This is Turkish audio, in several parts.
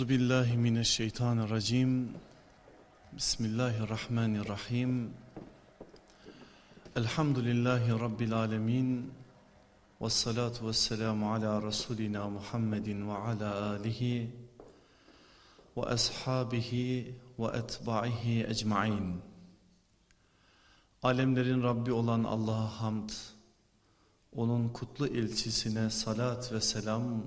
Euzu billahi mineşşeytanirracim. Bismillahirrahmanirrahim. Elhamdülillahi rabbil alamin. Ves salatu vesselamu ala rasulina Muhammedin ve ala alihi ve ashabihi ve etba'ihi ecmaîn. Alemlerin Rabbi olan Allah'a hamd. Onun kutlu elçisine salat ve selam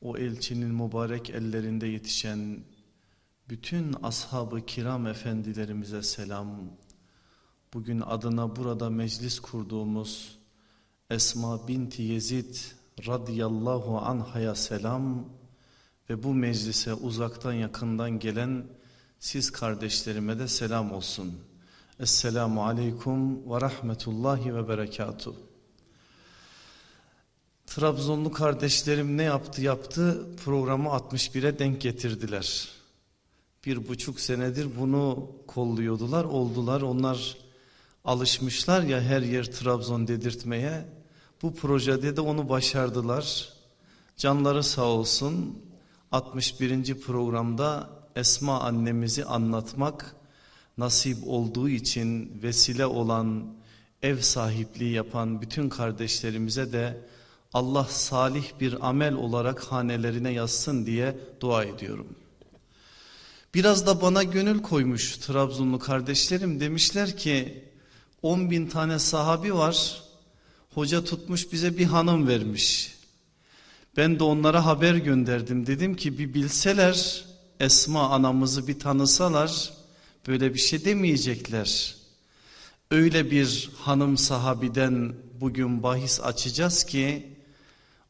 o elçinin mübarek ellerinde yetişen bütün ashab-ı kiram efendilerimize selam. Bugün adına burada meclis kurduğumuz Esma binti Yezid radıyallahu anhaya selam ve bu meclise uzaktan yakından gelen siz kardeşlerime de selam olsun. Esselamu aleyküm ve rahmetullahi ve berekatuhu. Trabzonlu kardeşlerim ne yaptı yaptı programı 61'e denk getirdiler. Bir buçuk senedir bunu kolluyordular oldular onlar alışmışlar ya her yer Trabzon dedirtmeye. Bu projede de onu başardılar. Canları sağ olsun 61. programda Esma annemizi anlatmak nasip olduğu için vesile olan ev sahipliği yapan bütün kardeşlerimize de Allah salih bir amel olarak hanelerine yazsın diye dua ediyorum. Biraz da bana gönül koymuş Trabzonlu kardeşlerim demişler ki 10 bin tane sahabi var. Hoca tutmuş bize bir hanım vermiş. Ben de onlara haber gönderdim. Dedim ki bir bilseler Esma anamızı bir tanısalar böyle bir şey demeyecekler. Öyle bir hanım sahabiden bugün bahis açacağız ki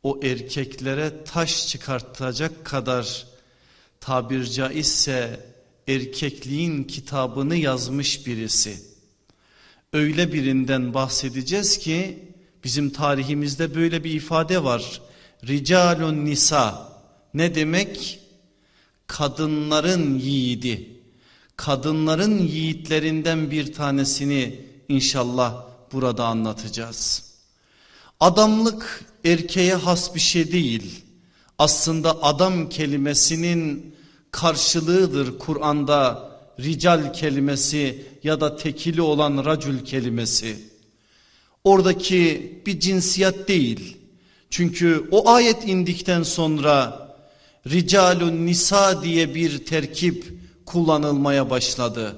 o erkeklere taş çıkartacak kadar tabir caizse erkekliğin kitabını yazmış birisi. Öyle birinden bahsedeceğiz ki bizim tarihimizde böyle bir ifade var. Ricalun nisa ne demek? Kadınların yiğidi. Kadınların yiğitlerinden bir tanesini inşallah burada anlatacağız. Adamlık erkeğe has bir şey değil. Aslında adam kelimesinin karşılığıdır Kur'an'da rical kelimesi ya da tekili olan racül kelimesi. Oradaki bir cinsiyet değil. Çünkü o ayet indikten sonra ricalun nisa diye bir terkip kullanılmaya başladı.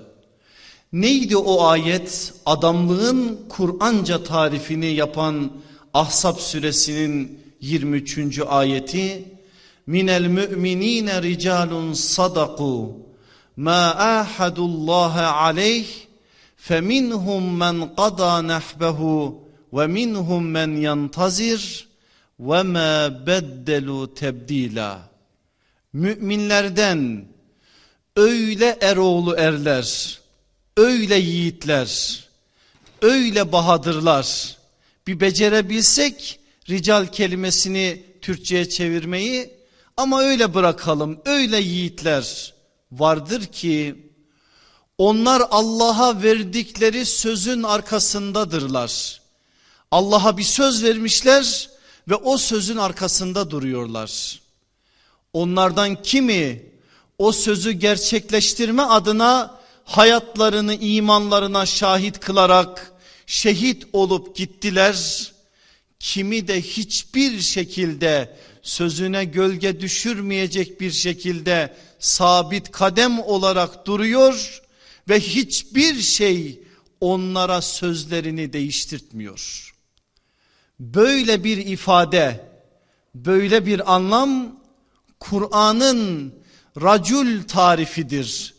Neydi o ayet? Adamlığın Kur'anca tarifini yapan Ahzab suresinin 23. ayeti minel müminine ricalun sadaku ma ahadullaha aleyh feminhum men qada nahbehu ve minhum men yantazir ve ma beddelu tebdila müminlerden öyle eroğlu erler öyle yiğitler öyle bahadırlar bir becerebilsek rical kelimesini Türkçe'ye çevirmeyi ama öyle bırakalım öyle yiğitler vardır ki onlar Allah'a verdikleri sözün arkasındadırlar. Allah'a bir söz vermişler ve o sözün arkasında duruyorlar. Onlardan kimi o sözü gerçekleştirme adına hayatlarını imanlarına şahit kılarak şehit olup gittiler. Kimi de hiçbir şekilde sözüne gölge düşürmeyecek bir şekilde sabit kadem olarak duruyor ve hiçbir şey onlara sözlerini değiştirtmiyor. Böyle bir ifade, böyle bir anlam Kur'an'ın racül tarifidir.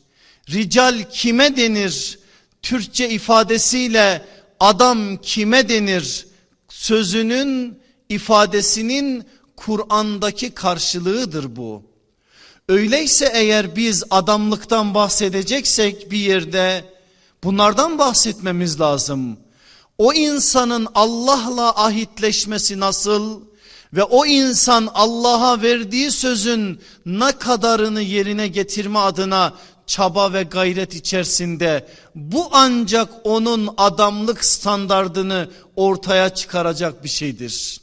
Rical kime denir? Türkçe ifadesiyle adam kime denir sözünün ifadesinin Kur'an'daki karşılığıdır bu. Öyleyse eğer biz adamlıktan bahsedeceksek bir yerde bunlardan bahsetmemiz lazım. O insanın Allah'la ahitleşmesi nasıl ve o insan Allah'a verdiği sözün ne kadarını yerine getirme adına çaba ve gayret içerisinde bu ancak onun adamlık standardını ortaya çıkaracak bir şeydir.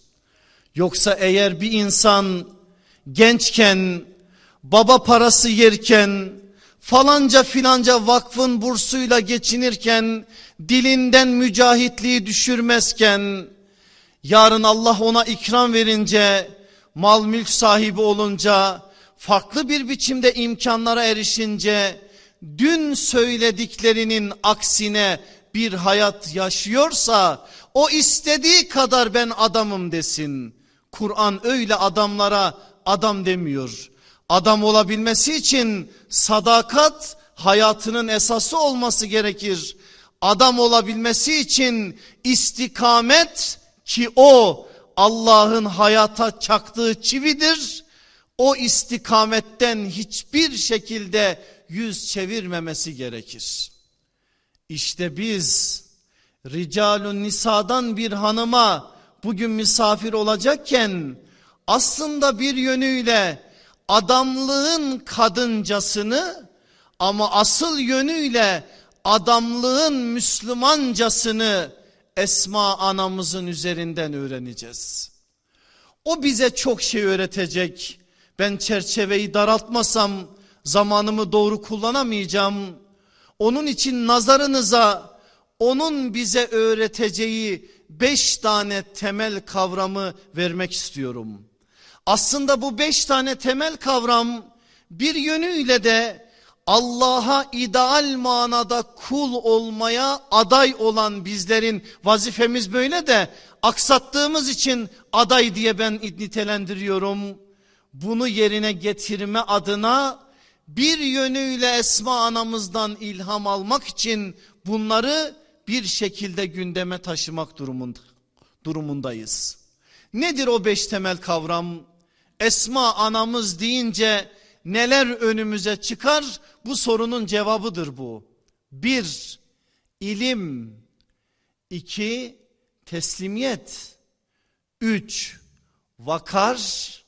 Yoksa eğer bir insan gençken baba parası yerken falanca filanca vakfın bursuyla geçinirken dilinden mücahitliği düşürmezken yarın Allah ona ikram verince mal mülk sahibi olunca farklı bir biçimde imkanlara erişince dün söylediklerinin aksine bir hayat yaşıyorsa o istediği kadar ben adamım desin. Kur'an öyle adamlara adam demiyor. Adam olabilmesi için sadakat hayatının esası olması gerekir. Adam olabilmesi için istikamet ki o Allah'ın hayata çaktığı çividir. O istikametten hiçbir şekilde yüz çevirmemesi gerekir. İşte biz ricalun nisadan bir hanıma bugün misafir olacakken aslında bir yönüyle adamlığın kadıncasını ama asıl yönüyle adamlığın Müslümancasını Esma anamızın üzerinden öğreneceğiz. O bize çok şey öğretecek. Ben çerçeveyi daraltmasam zamanımı doğru kullanamayacağım. Onun için nazarınıza onun bize öğreteceği beş tane temel kavramı vermek istiyorum. Aslında bu beş tane temel kavram bir yönüyle de Allah'a ideal manada kul olmaya aday olan bizlerin vazifemiz böyle de aksattığımız için aday diye ben nitelendiriyorum. Bunu yerine getirme adına bir yönüyle Esma anamızdan ilham almak için bunları bir şekilde gündeme taşımak durumunda, durumundayız. Nedir o beş temel kavram? Esma anamız deyince neler önümüze çıkar? Bu sorunun cevabıdır bu. Bir, ilim. iki teslimiyet. Üç, vakar.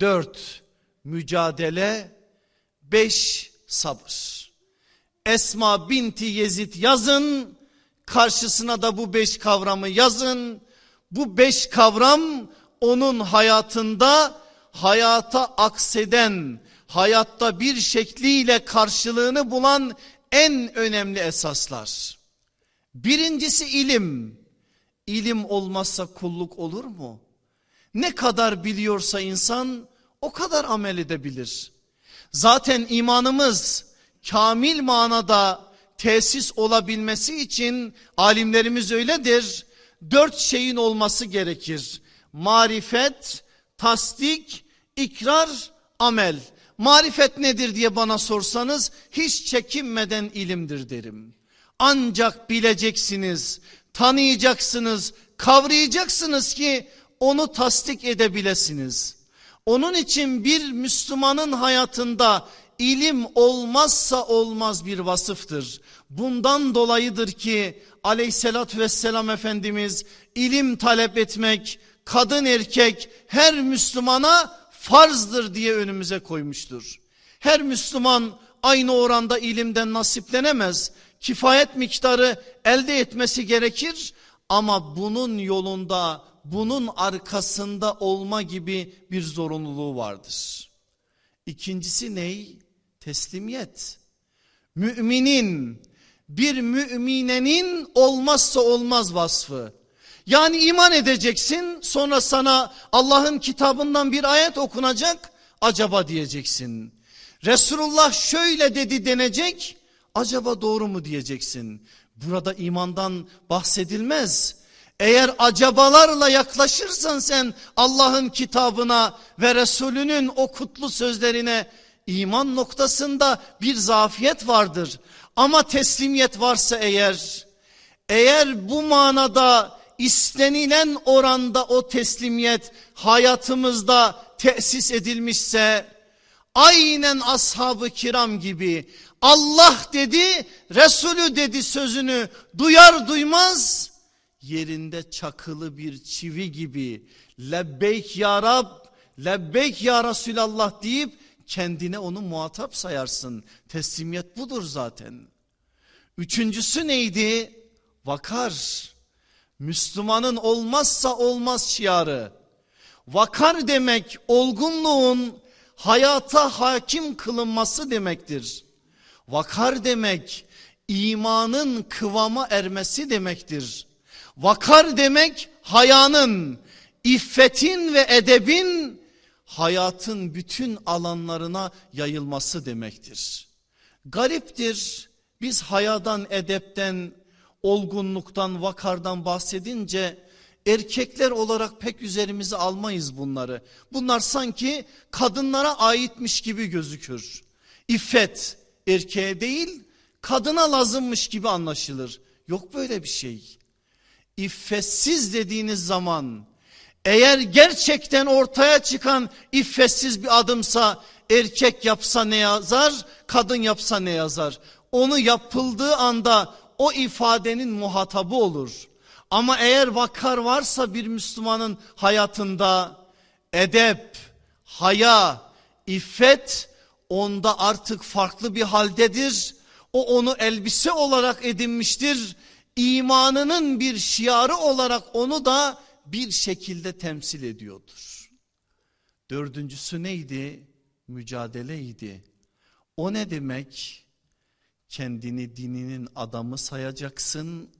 Dört, mücadele. Beş, sabır. Esma binti Yezid yazın. Karşısına da bu beş kavramı yazın. Bu beş kavram onun hayatında hayata akseden, hayatta bir şekliyle karşılığını bulan en önemli esaslar. Birincisi ilim. İlim olmazsa kulluk olur mu? Ne kadar biliyorsa insan o kadar amel edebilir. Zaten imanımız kamil manada tesis olabilmesi için alimlerimiz öyledir. Dört şeyin olması gerekir. Marifet, tasdik, ikrar, amel. Marifet nedir diye bana sorsanız hiç çekinmeden ilimdir derim. Ancak bileceksiniz, tanıyacaksınız, kavrayacaksınız ki onu tasdik edebilesiniz. Onun için bir Müslümanın hayatında ilim olmazsa olmaz bir vasıftır. Bundan dolayıdır ki aleyhissalatü vesselam Efendimiz ilim talep etmek kadın erkek her Müslümana farzdır diye önümüze koymuştur. Her Müslüman aynı oranda ilimden nasiplenemez. Kifayet miktarı elde etmesi gerekir ama bunun yolunda bunun arkasında olma gibi bir zorunluluğu vardır. İkincisi ney? Teslimiyet. Müminin bir müminenin olmazsa olmaz vasfı. Yani iman edeceksin sonra sana Allah'ın kitabından bir ayet okunacak acaba diyeceksin. Resulullah şöyle dedi denecek acaba doğru mu diyeceksin. Burada imandan bahsedilmez. Eğer acabalarla yaklaşırsan sen Allah'ın kitabına ve Resulünün o kutlu sözlerine iman noktasında bir zafiyet vardır. Ama teslimiyet varsa eğer, eğer bu manada istenilen oranda o teslimiyet hayatımızda tesis edilmişse aynen ashab-ı kiram gibi Allah dedi Resulü dedi sözünü duyar duymaz yerinde çakılı bir çivi gibi lebbeyk ya Rab lebbeyk ya Resulallah deyip kendine onu muhatap sayarsın. Teslimiyet budur zaten. Üçüncüsü neydi? Vakar. Müslümanın olmazsa olmaz şiarı. Vakar demek olgunluğun hayata hakim kılınması demektir. Vakar demek imanın kıvama ermesi demektir. Vakar demek hayanın, iffetin ve edebin hayatın bütün alanlarına yayılması demektir. Gariptir biz hayadan, edepten, olgunluktan, vakardan bahsedince erkekler olarak pek üzerimize almayız bunları. Bunlar sanki kadınlara aitmiş gibi gözükür. İffet erkeğe değil kadına lazımmış gibi anlaşılır. Yok böyle bir şey. İffetsiz dediğiniz zaman eğer gerçekten ortaya çıkan iffetsiz bir adımsa erkek yapsa ne yazar, kadın yapsa ne yazar? Onu yapıldığı anda o ifadenin muhatabı olur. Ama eğer vakar varsa bir Müslümanın hayatında edep, haya, iffet onda artık farklı bir haldedir. O onu elbise olarak edinmiştir. İmanının bir şiarı olarak onu da bir şekilde temsil ediyordur. Dördüncüsü neydi? Mücadeleydi. O ne demek? Kendini dininin adamı sayacaksın.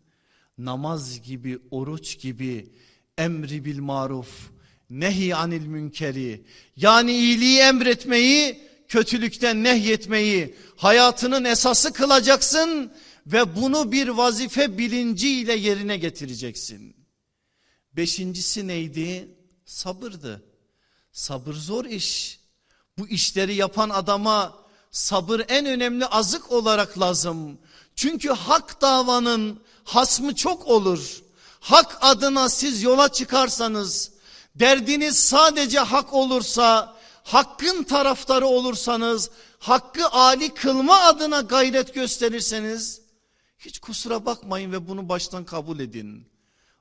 Namaz gibi, oruç gibi emri bil maruf, nehi anil münkeri. Yani iyiliği emretmeyi, kötülükten nehyetmeyi hayatının esası kılacaksın ve bunu bir vazife bilinciyle yerine getireceksin. Beşincisi neydi? Sabırdı. Sabır zor iş. Bu işleri yapan adama sabır en önemli azık olarak lazım. Çünkü hak davanın hasmı çok olur. Hak adına siz yola çıkarsanız, derdiniz sadece hak olursa, hakkın taraftarı olursanız, hakkı ali kılma adına gayret gösterirseniz, hiç kusura bakmayın ve bunu baştan kabul edin.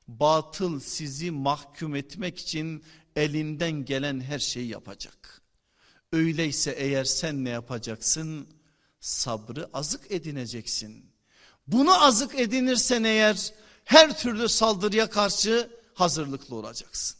Batıl sizi mahkum etmek için elinden gelen her şeyi yapacak. Öyleyse eğer sen ne yapacaksın? Sabrı azık edineceksin. Bunu azık edinirsen eğer her türlü saldırıya karşı hazırlıklı olacaksın.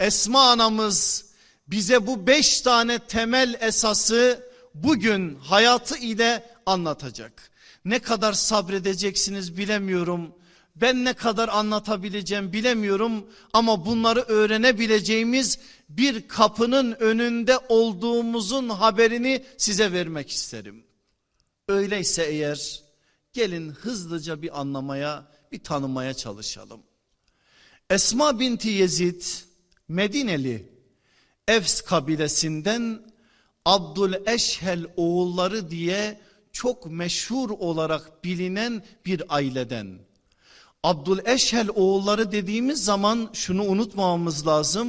Esma anamız bize bu beş tane temel esası bugün hayatı ile anlatacak. Ne kadar sabredeceksiniz bilemiyorum. Ben ne kadar anlatabileceğim bilemiyorum ama bunları öğrenebileceğimiz bir kapının önünde olduğumuzun haberini size vermek isterim. Öyleyse eğer gelin hızlıca bir anlamaya, bir tanımaya çalışalım. Esma binti Yezid Medineli Evs kabilesinden Abdül Eşhel oğulları diye çok meşhur olarak bilinen bir aileden. Abdül Eşhel oğulları dediğimiz zaman şunu unutmamamız lazım.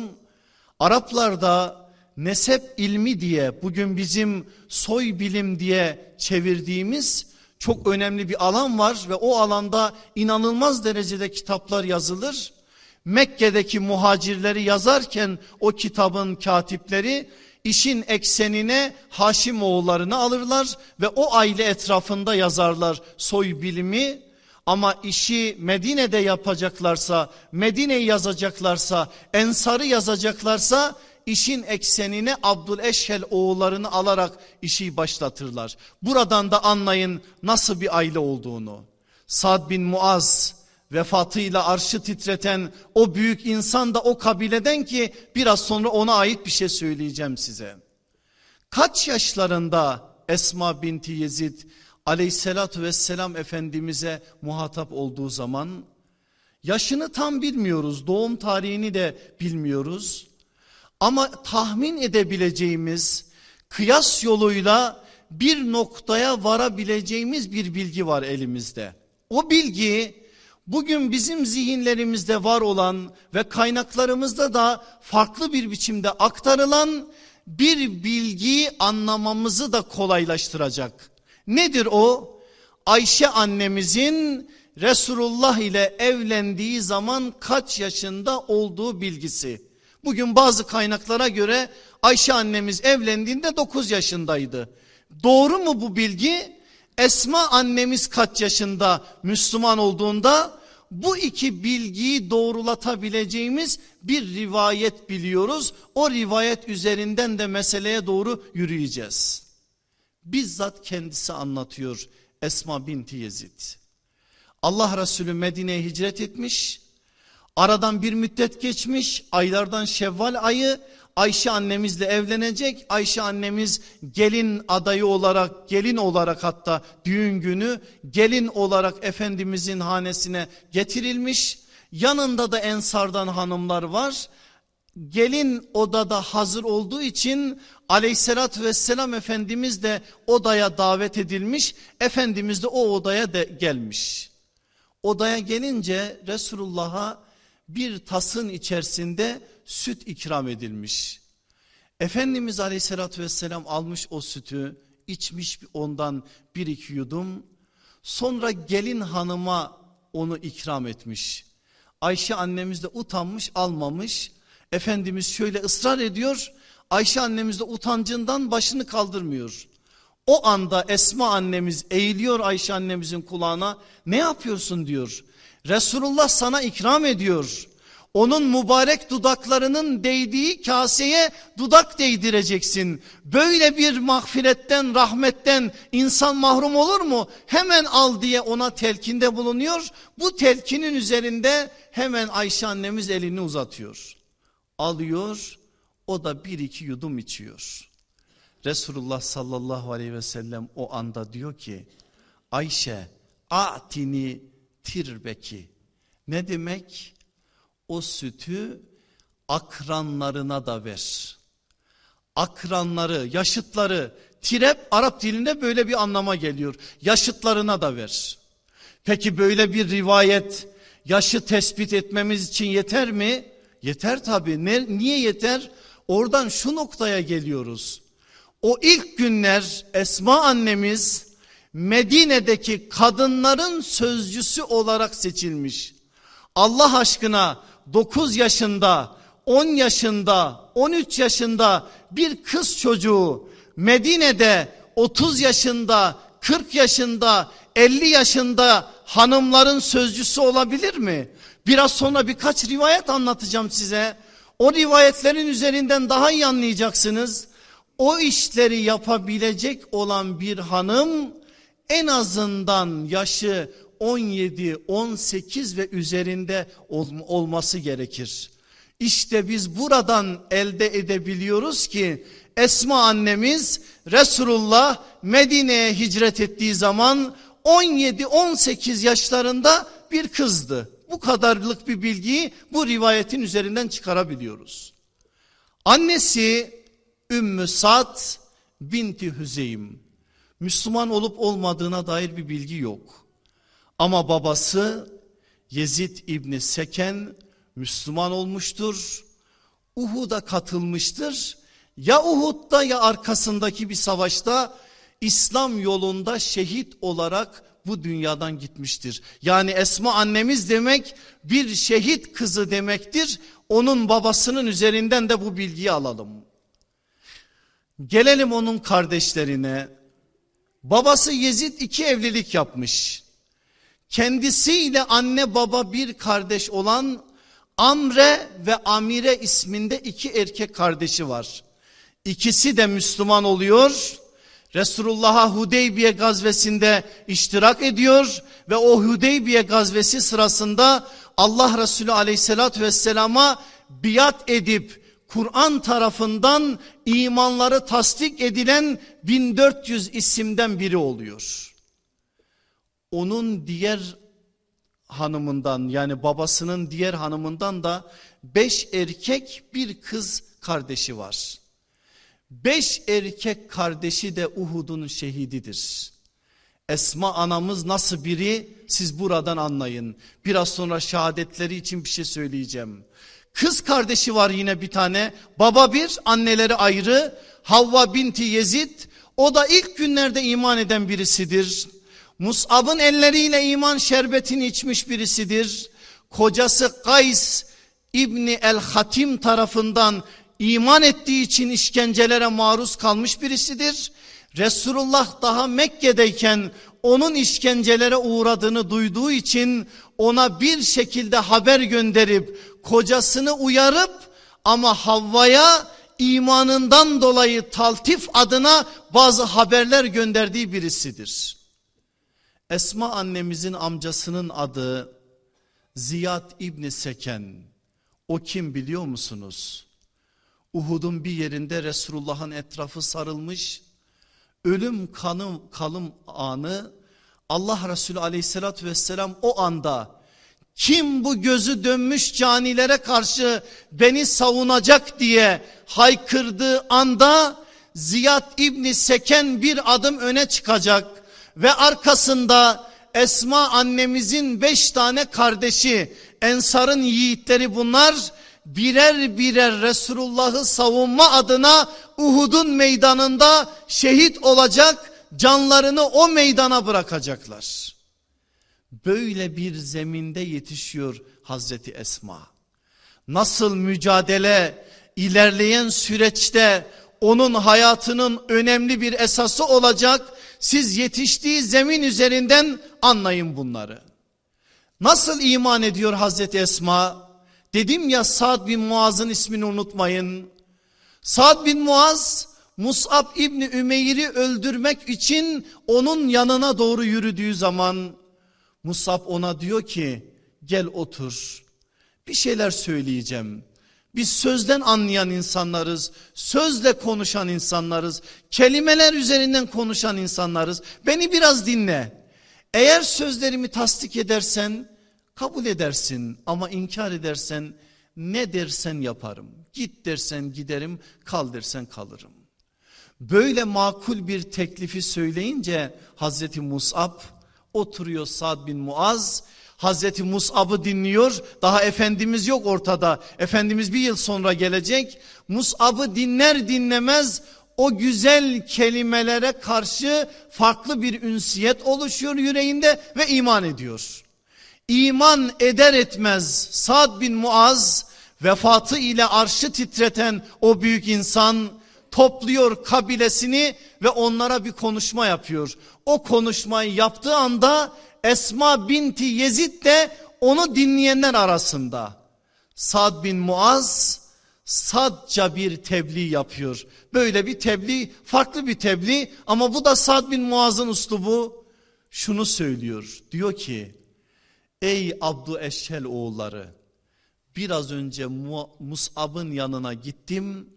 Araplarda nesep ilmi diye bugün bizim soy bilim diye çevirdiğimiz çok önemli bir alan var ve o alanda inanılmaz derecede kitaplar yazılır. Mekke'deki muhacirleri yazarken o kitabın katipleri işin eksenine Haşim oğullarını alırlar ve o aile etrafında yazarlar soy bilimi ama işi Medine'de yapacaklarsa, Medine'yi yazacaklarsa, Ensar'ı yazacaklarsa işin eksenine Abdüleşhel oğullarını alarak işi başlatırlar. Buradan da anlayın nasıl bir aile olduğunu. Sad bin Muaz vefatıyla arşı titreten o büyük insan da o kabileden ki biraz sonra ona ait bir şey söyleyeceğim size. Kaç yaşlarında Esma binti Yezid aleyhissalatü vesselam efendimize muhatap olduğu zaman yaşını tam bilmiyoruz doğum tarihini de bilmiyoruz ama tahmin edebileceğimiz kıyas yoluyla bir noktaya varabileceğimiz bir bilgi var elimizde. O bilgi bugün bizim zihinlerimizde var olan ve kaynaklarımızda da farklı bir biçimde aktarılan bir bilgiyi anlamamızı da kolaylaştıracak. Nedir o? Ayşe annemizin Resulullah ile evlendiği zaman kaç yaşında olduğu bilgisi. Bugün bazı kaynaklara göre Ayşe annemiz evlendiğinde 9 yaşındaydı. Doğru mu bu bilgi? Esma annemiz kaç yaşında Müslüman olduğunda bu iki bilgiyi doğrulatabileceğimiz bir rivayet biliyoruz. O rivayet üzerinden de meseleye doğru yürüyeceğiz. Bizzat kendisi anlatıyor Esma binti Yezid. Allah Resulü Medine'ye hicret etmiş. Aradan bir müddet geçmiş. Aylardan Şevval ayı Ayşe annemizle evlenecek. Ayşe annemiz gelin adayı olarak, gelin olarak hatta düğün günü gelin olarak Efendimizin hanesine getirilmiş. Yanında da ensardan hanımlar var. Gelin odada hazır olduğu için aleyhissalatü vesselam Efendimiz de odaya davet edilmiş. Efendimiz de o odaya de gelmiş. Odaya gelince Resulullah'a bir tasın içerisinde süt ikram edilmiş. Efendimiz aleyhissalatü vesselam almış o sütü içmiş ondan bir iki yudum. Sonra gelin hanıma onu ikram etmiş. Ayşe annemiz de utanmış almamış. Efendimiz şöyle ısrar ediyor. Ayşe annemiz de utancından başını kaldırmıyor. O anda Esma annemiz eğiliyor Ayşe annemizin kulağına. Ne yapıyorsun diyor. Resulullah sana ikram ediyor. Onun mübarek dudaklarının değdiği kaseye dudak değdireceksin. Böyle bir mağfiretten, rahmetten insan mahrum olur mu? Hemen al diye ona telkinde bulunuyor. Bu telkinin üzerinde hemen Ayşe annemiz elini uzatıyor. Alıyor, o da bir iki yudum içiyor. Resulullah sallallahu aleyhi ve sellem o anda diyor ki Ayşe atini tirbeki ne demek? O sütü akranlarına da ver. Akranları, yaşıtları, tirep Arap dilinde böyle bir anlama geliyor. Yaşıtlarına da ver. Peki böyle bir rivayet yaşı tespit etmemiz için yeter mi? Yeter tabii. Ne, niye yeter? Oradan şu noktaya geliyoruz. O ilk günler Esma annemiz Medine'deki kadınların sözcüsü olarak seçilmiş. Allah aşkına 9 yaşında, 10 yaşında, 13 yaşında bir kız çocuğu Medine'de 30 yaşında, 40 yaşında, 50 yaşında hanımların sözcüsü olabilir mi? Biraz sonra birkaç rivayet anlatacağım size. O rivayetlerin üzerinden daha iyi anlayacaksınız. O işleri yapabilecek olan bir hanım en azından yaşı 17, 18 ve üzerinde olması gerekir. İşte biz buradan elde edebiliyoruz ki Esma annemiz Resulullah Medine'ye hicret ettiği zaman 17-18 yaşlarında bir kızdı. Bu kadarlık bir bilgiyi bu rivayetin üzerinden çıkarabiliyoruz. Annesi Ümmü Sad binti Hüzeym. Müslüman olup olmadığına dair bir bilgi yok. Ama babası Yezid İbni Seken Müslüman olmuştur. Uhud'a katılmıştır. Ya Uhud'da ya arkasındaki bir savaşta İslam yolunda şehit olarak bu dünyadan gitmiştir. Yani Esma annemiz demek bir şehit kızı demektir. Onun babasının üzerinden de bu bilgiyi alalım. Gelelim onun kardeşlerine. Babası Yezid iki evlilik yapmış. Kendisiyle anne baba bir kardeş olan Amre ve Amire isminde iki erkek kardeşi var. İkisi de Müslüman oluyor. Resulullah'a Hudeybiye gazvesinde iştirak ediyor ve o Hudeybiye gazvesi sırasında Allah Resulü aleyhissalatü vesselama biat edip Kur'an tarafından imanları tasdik edilen 1400 isimden biri oluyor. Onun diğer hanımından yani babasının diğer hanımından da beş erkek bir kız kardeşi var. Beş erkek kardeşi de Uhud'un şehididir. Esma anamız nasıl biri siz buradan anlayın. Biraz sonra şehadetleri için bir şey söyleyeceğim. Kız kardeşi var yine bir tane. Baba bir, anneleri ayrı. Havva binti Yezid. O da ilk günlerde iman eden birisidir. Mus'ab'ın elleriyle iman şerbetini içmiş birisidir. Kocası Kays İbni el-Hatim tarafından iman ettiği için işkencelere maruz kalmış birisidir. Resulullah daha Mekke'deyken onun işkencelere uğradığını duyduğu için ona bir şekilde haber gönderip kocasını uyarıp ama Havva'ya imanından dolayı taltif adına bazı haberler gönderdiği birisidir. Esma annemizin amcasının adı Ziyad İbni Seken. O kim biliyor musunuz? Uhud'un bir yerinde Resulullah'ın etrafı sarılmış. Ölüm kanım kalım anı Allah Resulü aleyhissalatü vesselam o anda kim bu gözü dönmüş canilere karşı beni savunacak diye haykırdığı anda Ziyad İbni Seken bir adım öne çıkacak ve arkasında Esma annemizin beş tane kardeşi Ensar'ın yiğitleri bunlar birer birer Resulullah'ı savunma adına Uhud'un meydanında şehit olacak canlarını o meydana bırakacaklar. Böyle bir zeminde yetişiyor Hazreti Esma. Nasıl mücadele ilerleyen süreçte onun hayatının önemli bir esası olacak. Siz yetiştiği zemin üzerinden anlayın bunları. Nasıl iman ediyor Hazreti Esma? Dedim ya Sa'd bin Muaz'ın ismini unutmayın. Sa'd bin Muaz Mus'ab İbni Ümeyr'i öldürmek için onun yanına doğru yürüdüğü zaman Musab ona diyor ki gel otur bir şeyler söyleyeceğim. Biz sözden anlayan insanlarız, sözle konuşan insanlarız, kelimeler üzerinden konuşan insanlarız. Beni biraz dinle. Eğer sözlerimi tasdik edersen kabul edersin ama inkar edersen ne dersen yaparım. Git dersen giderim, kal dersen kalırım. Böyle makul bir teklifi söyleyince Hazreti Musab oturuyor Sad bin Muaz. Hazreti Mus'ab'ı dinliyor. Daha Efendimiz yok ortada. Efendimiz bir yıl sonra gelecek. Mus'ab'ı dinler dinlemez o güzel kelimelere karşı farklı bir ünsiyet oluşuyor yüreğinde ve iman ediyor. İman eder etmez Sad bin Muaz vefatı ile arşı titreten o büyük insan topluyor kabilesini ve onlara bir konuşma yapıyor. O konuşmayı yaptığı anda Esma binti Yezid de onu dinleyenler arasında. Sad bin Muaz sadca bir tebliğ yapıyor. Böyle bir tebliğ farklı bir tebliğ ama bu da Sad bin Muaz'ın uslubu şunu söylüyor. Diyor ki ey Abdu Eşhel oğulları biraz önce Mus'ab'ın yanına gittim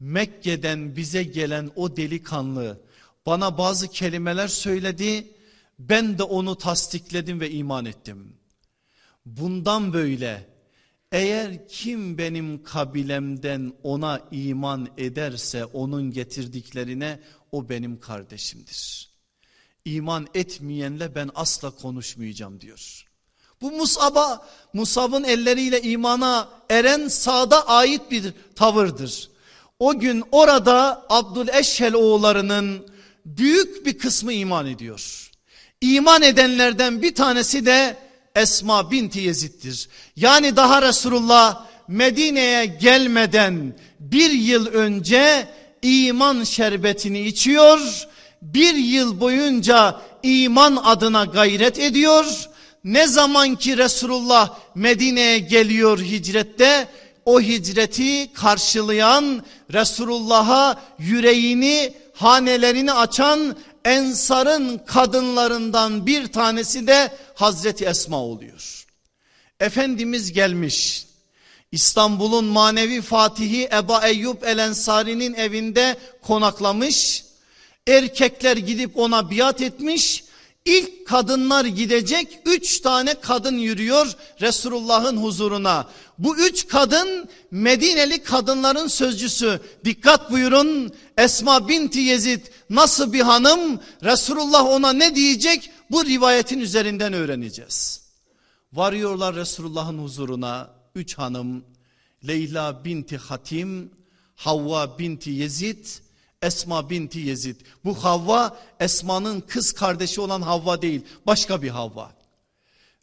Mekke'den bize gelen o delikanlı bana bazı kelimeler söyledi. Ben de onu tasdikledim ve iman ettim. Bundan böyle eğer kim benim kabilemden ona iman ederse onun getirdiklerine o benim kardeşimdir. İman etmeyenle ben asla konuşmayacağım diyor. Bu Musab'a, Musab'ın elleriyle imana eren sağda ait bir tavırdır. O gün orada Abdüleşhel oğullarının büyük bir kısmı iman ediyor. İman edenlerden bir tanesi de Esma binti Yezid'dir. Yani daha Resulullah Medine'ye gelmeden bir yıl önce iman şerbetini içiyor. Bir yıl boyunca iman adına gayret ediyor. Ne zaman ki Resulullah Medine'ye geliyor hicrette o hicreti karşılayan Resulullah'a yüreğini hanelerini açan ensarın kadınlarından bir tanesi de Hazreti Esma oluyor. Efendimiz gelmiş İstanbul'un manevi fatihi Eba Eyyub El Ensari'nin evinde konaklamış. Erkekler gidip ona biat etmiş İlk kadınlar gidecek üç tane kadın yürüyor Resulullah'ın huzuruna. Bu üç kadın Medineli kadınların sözcüsü. Dikkat buyurun Esma binti Yezid nasıl bir hanım Resulullah ona ne diyecek bu rivayetin üzerinden öğreneceğiz. Varıyorlar Resulullah'ın huzuruna üç hanım Leyla binti Hatim, Havva binti Yezid Esma binti Yezid. Bu Havva Esma'nın kız kardeşi olan Havva değil başka bir Havva.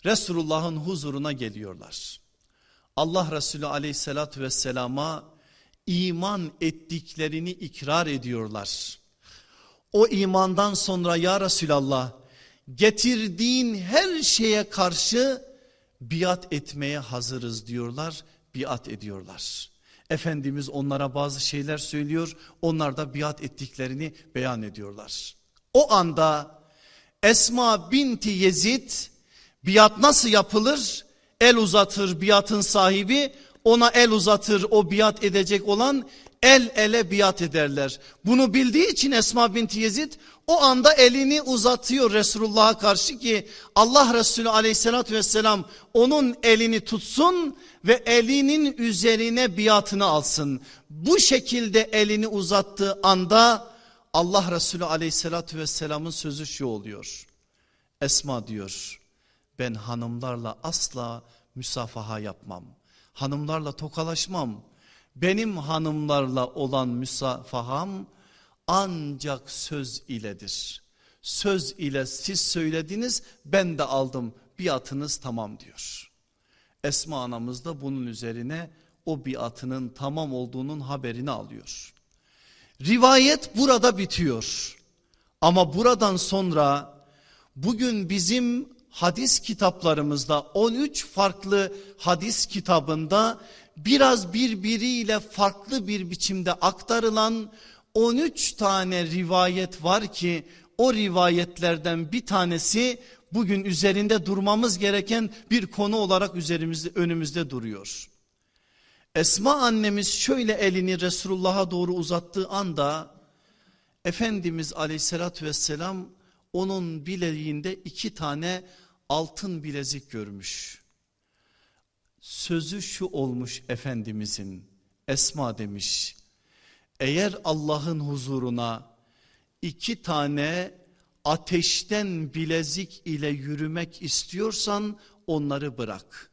Resulullah'ın huzuruna geliyorlar. Allah Resulü aleyhissalatü vesselama iman ettiklerini ikrar ediyorlar. O imandan sonra ya Resulallah getirdiğin her şeye karşı biat etmeye hazırız diyorlar, biat ediyorlar. Efendimiz onlara bazı şeyler söylüyor, onlar da biat ettiklerini beyan ediyorlar. O anda Esma binti Yezid biat nasıl yapılır? El uzatır biatın sahibi, ona el uzatır o biat edecek olan el ele biat ederler. Bunu bildiği için Esma binti Yezid o anda elini uzatıyor Resulullah'a karşı ki Allah Resulü aleyhissalatü vesselam onun elini tutsun ve elinin üzerine biatını alsın. Bu şekilde elini uzattığı anda Allah Resulü aleyhissalatü vesselamın sözü şu oluyor. Esma diyor ben hanımlarla asla müsafaha yapmam. Hanımlarla tokalaşmam. Benim hanımlarla olan müsafaham ancak söz iledir. Söz ile siz söylediniz ben de aldım biatınız tamam diyor. Esma anamız da bunun üzerine o biatının tamam olduğunun haberini alıyor. Rivayet burada bitiyor. Ama buradan sonra bugün bizim hadis kitaplarımızda 13 farklı hadis kitabında biraz birbiriyle farklı bir biçimde aktarılan 13 tane rivayet var ki o rivayetlerden bir tanesi bugün üzerinde durmamız gereken bir konu olarak üzerimizde önümüzde duruyor. Esma annemiz şöyle elini Resulullah'a doğru uzattığı anda Efendimiz aleyhissalatü vesselam onun bileğinde iki tane altın bilezik görmüş. Sözü şu olmuş Efendimizin Esma demiş eğer Allah'ın huzuruna iki tane ateşten bilezik ile yürümek istiyorsan onları bırak.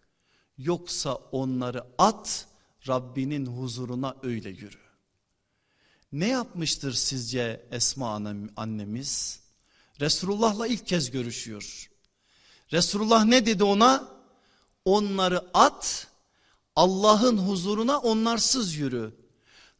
Yoksa onları at Rabbinin huzuruna öyle yürü. Ne yapmıştır sizce Esma annemiz? Resulullah'la ilk kez görüşüyor. Resulullah ne dedi ona? Onları at Allah'ın huzuruna onlarsız yürü.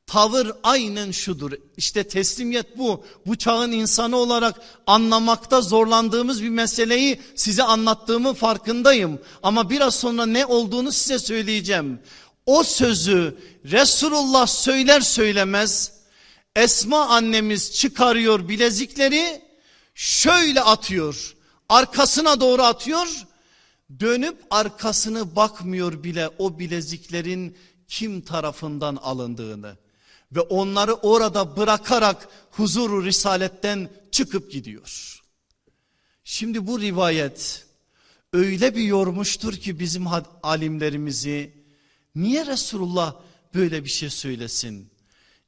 Tavır aynen şudur. İşte teslimiyet bu. Bu çağın insanı olarak anlamakta zorlandığımız bir meseleyi size anlattığımın farkındayım. Ama biraz sonra ne olduğunu size söyleyeceğim. O sözü Resulullah söyler söylemez Esma annemiz çıkarıyor bilezikleri şöyle atıyor. Arkasına doğru atıyor. Dönüp arkasını bakmıyor bile o bileziklerin kim tarafından alındığını ve onları orada bırakarak huzuru risaletten çıkıp gidiyor. Şimdi bu rivayet öyle bir yormuştur ki bizim alimlerimizi niye Resulullah böyle bir şey söylesin?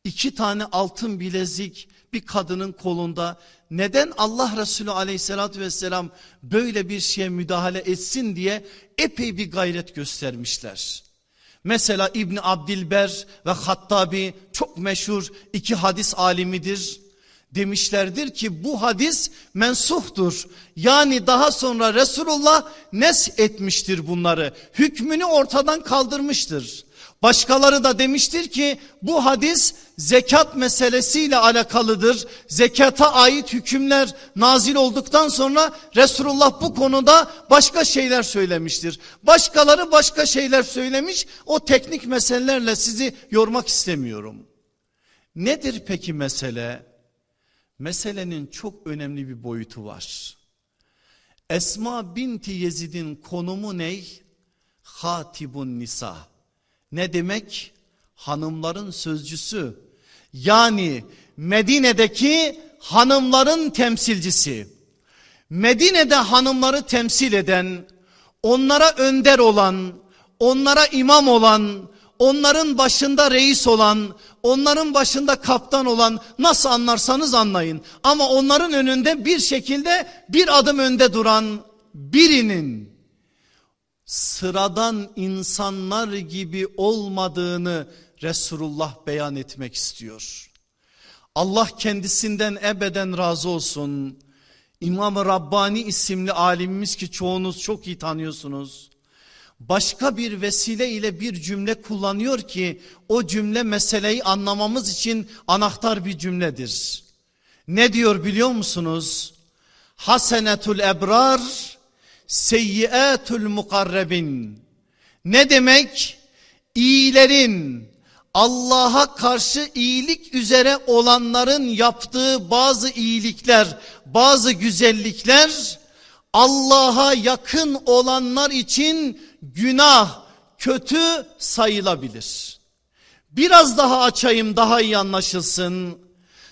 İki tane altın bilezik bir kadının kolunda neden Allah Resulü aleyhissalatü vesselam böyle bir şeye müdahale etsin diye epey bir gayret göstermişler. Mesela İbni Abdilber ve Hattabi çok meşhur iki hadis alimidir. Demişlerdir ki bu hadis mensuhtur. Yani daha sonra Resulullah nes etmiştir bunları. Hükmünü ortadan kaldırmıştır. Başkaları da demiştir ki bu hadis zekat meselesiyle alakalıdır. Zekata ait hükümler nazil olduktan sonra Resulullah bu konuda başka şeyler söylemiştir. Başkaları başka şeyler söylemiş. O teknik meselelerle sizi yormak istemiyorum. Nedir peki mesele? Meselenin çok önemli bir boyutu var. Esma binti Yezid'in konumu ney? Hatibun nisa ne demek? Hanımların sözcüsü. Yani Medine'deki hanımların temsilcisi. Medine'de hanımları temsil eden, onlara önder olan, onlara imam olan, onların başında reis olan, onların başında kaptan olan nasıl anlarsanız anlayın. Ama onların önünde bir şekilde bir adım önde duran birinin sıradan insanlar gibi olmadığını Resulullah beyan etmek istiyor. Allah kendisinden ebeden razı olsun. İmam-ı Rabbani isimli alimimiz ki çoğunuz çok iyi tanıyorsunuz. Başka bir vesile ile bir cümle kullanıyor ki o cümle meseleyi anlamamız için anahtar bir cümledir. Ne diyor biliyor musunuz? Hasenetul ebrar seyyiatul mukarrebin. Ne demek? İyilerin Allah'a karşı iyilik üzere olanların yaptığı bazı iyilikler, bazı güzellikler Allah'a yakın olanlar için günah, kötü sayılabilir. Biraz daha açayım daha iyi anlaşılsın.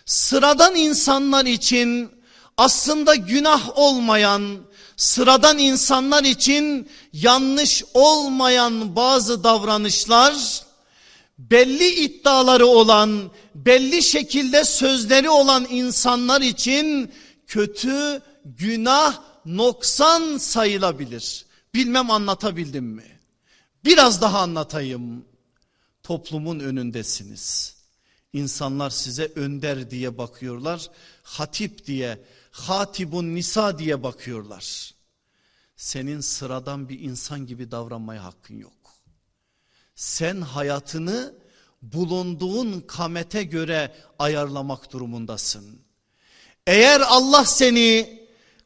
Sıradan insanlar için aslında günah olmayan, sıradan insanlar için yanlış olmayan bazı davranışlar belli iddiaları olan, belli şekilde sözleri olan insanlar için kötü, günah, noksan sayılabilir. Bilmem anlatabildim mi? Biraz daha anlatayım. Toplumun önündesiniz. İnsanlar size önder diye bakıyorlar. Hatip diye, hatibun nisa diye bakıyorlar. Senin sıradan bir insan gibi davranmaya hakkın yok. Sen hayatını bulunduğun kamete göre ayarlamak durumundasın. Eğer Allah seni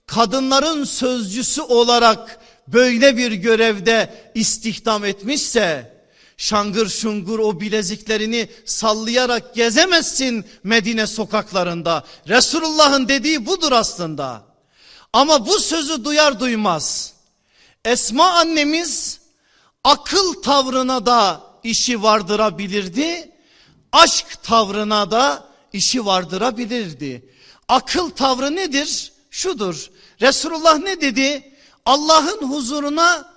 kadınların sözcüsü olarak böyle bir görevde istihdam etmişse şangır şungur o bileziklerini sallayarak gezemezsin Medine sokaklarında. Resulullah'ın dediği budur aslında. Ama bu sözü duyar duymaz Esma annemiz akıl tavrına da işi vardırabilirdi. Aşk tavrına da işi vardırabilirdi. Akıl tavrı nedir? Şudur. Resulullah ne dedi? Allah'ın huzuruna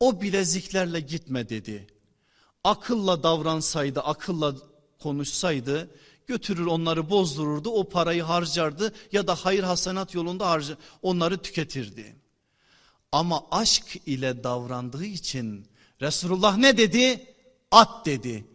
o bileziklerle gitme dedi. Akılla davransaydı, akılla konuşsaydı götürür onları bozdururdu. O parayı harcardı ya da hayır hasenat yolunda harcar, onları tüketirdi. Ama aşk ile davrandığı için Resulullah ne dedi? At dedi.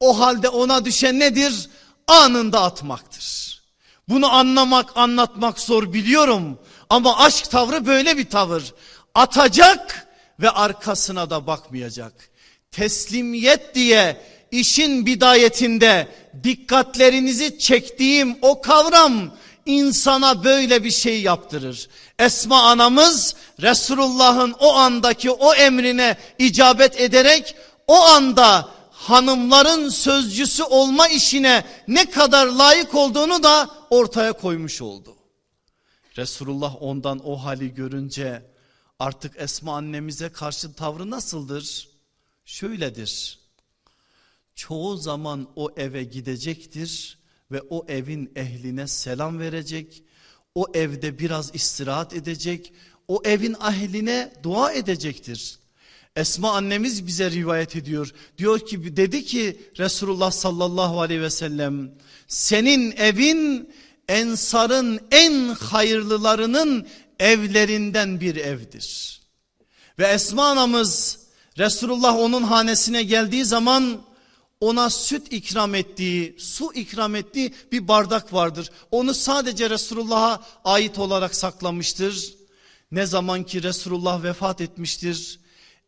O halde ona düşen nedir? Anında atmaktır. Bunu anlamak, anlatmak zor biliyorum. Ama aşk tavrı böyle bir tavır. Atacak ve arkasına da bakmayacak. Teslimiyet diye işin bidayetinde dikkatlerinizi çektiğim o kavram insana böyle bir şey yaptırır. Esma anamız Resulullah'ın o andaki o emrine icabet ederek o anda hanımların sözcüsü olma işine ne kadar layık olduğunu da ortaya koymuş oldu. Resulullah ondan o hali görünce artık Esma annemize karşı tavrı nasıldır? Şöyledir. Çoğu zaman o eve gidecektir ve o evin ehline selam verecek. O evde biraz istirahat edecek. O evin ehline dua edecektir. Esma annemiz bize rivayet ediyor. Diyor ki dedi ki Resulullah sallallahu aleyhi ve sellem senin evin ensarın en hayırlılarının evlerinden bir evdir. Ve Esma anamız Resulullah onun hanesine geldiği zaman ona süt ikram ettiği, su ikram ettiği bir bardak vardır. Onu sadece Resulullah'a ait olarak saklamıştır. Ne zaman ki Resulullah vefat etmiştir,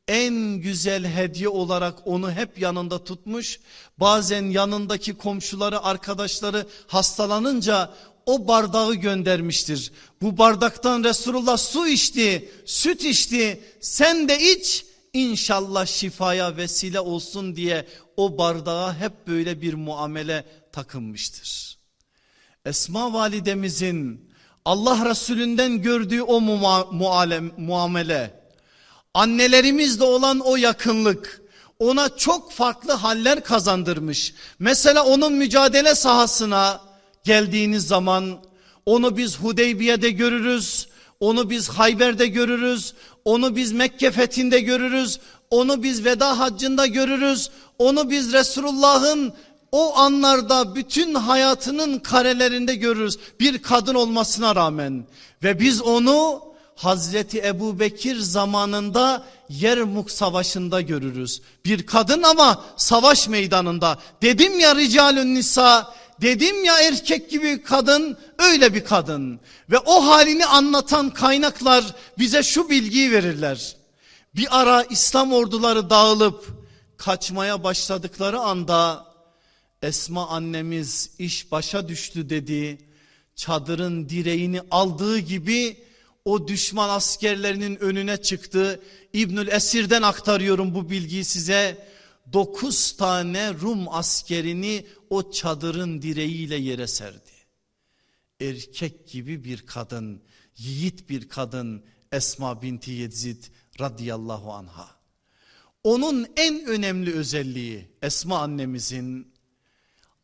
en güzel hediye olarak onu hep yanında tutmuş. Bazen yanındaki komşuları, arkadaşları hastalanınca o bardağı göndermiştir. Bu bardaktan Resulullah su içti, süt içti. Sen de iç İnşallah şifaya vesile olsun diye o bardağa hep böyle bir muamele takınmıştır. Esma validemizin Allah Resulünden gördüğü o muamele, annelerimizle olan o yakınlık ona çok farklı haller kazandırmış. Mesela onun mücadele sahasına geldiğiniz zaman onu biz Hudeybiye'de görürüz. Onu biz Hayber'de görürüz. Onu biz Mekke fethinde görürüz. Onu biz veda haccında görürüz. Onu biz Resulullah'ın o anlarda bütün hayatının karelerinde görürüz. Bir kadın olmasına rağmen. Ve biz onu Hazreti Ebu Bekir zamanında Yermuk savaşında görürüz. Bir kadın ama savaş meydanında. Dedim ya ricalün nisa Dedim ya erkek gibi kadın öyle bir kadın. Ve o halini anlatan kaynaklar bize şu bilgiyi verirler. Bir ara İslam orduları dağılıp kaçmaya başladıkları anda Esma annemiz iş başa düştü dedi. Çadırın direğini aldığı gibi o düşman askerlerinin önüne çıktı. İbnül Esir'den aktarıyorum bu bilgiyi size. Dokuz tane Rum askerini o çadırın direğiyle yere serdi. Erkek gibi bir kadın, yiğit bir kadın Esma binti Yezid radıyallahu anha. Onun en önemli özelliği Esma annemizin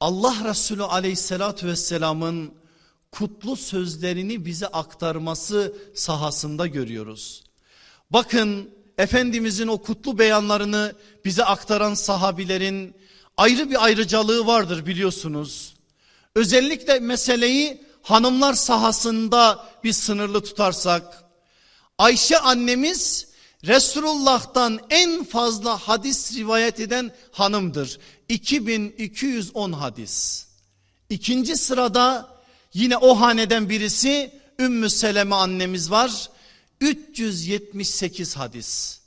Allah Resulü aleyhissalatü vesselamın kutlu sözlerini bize aktarması sahasında görüyoruz. Bakın Efendimizin o kutlu beyanlarını bize aktaran sahabilerin ayrı bir ayrıcalığı vardır biliyorsunuz. Özellikle meseleyi hanımlar sahasında bir sınırlı tutarsak Ayşe annemiz Resulullah'tan en fazla hadis rivayet eden hanımdır. 2210 hadis. İkinci sırada yine o haneden birisi Ümmü Seleme annemiz var. 378 hadis.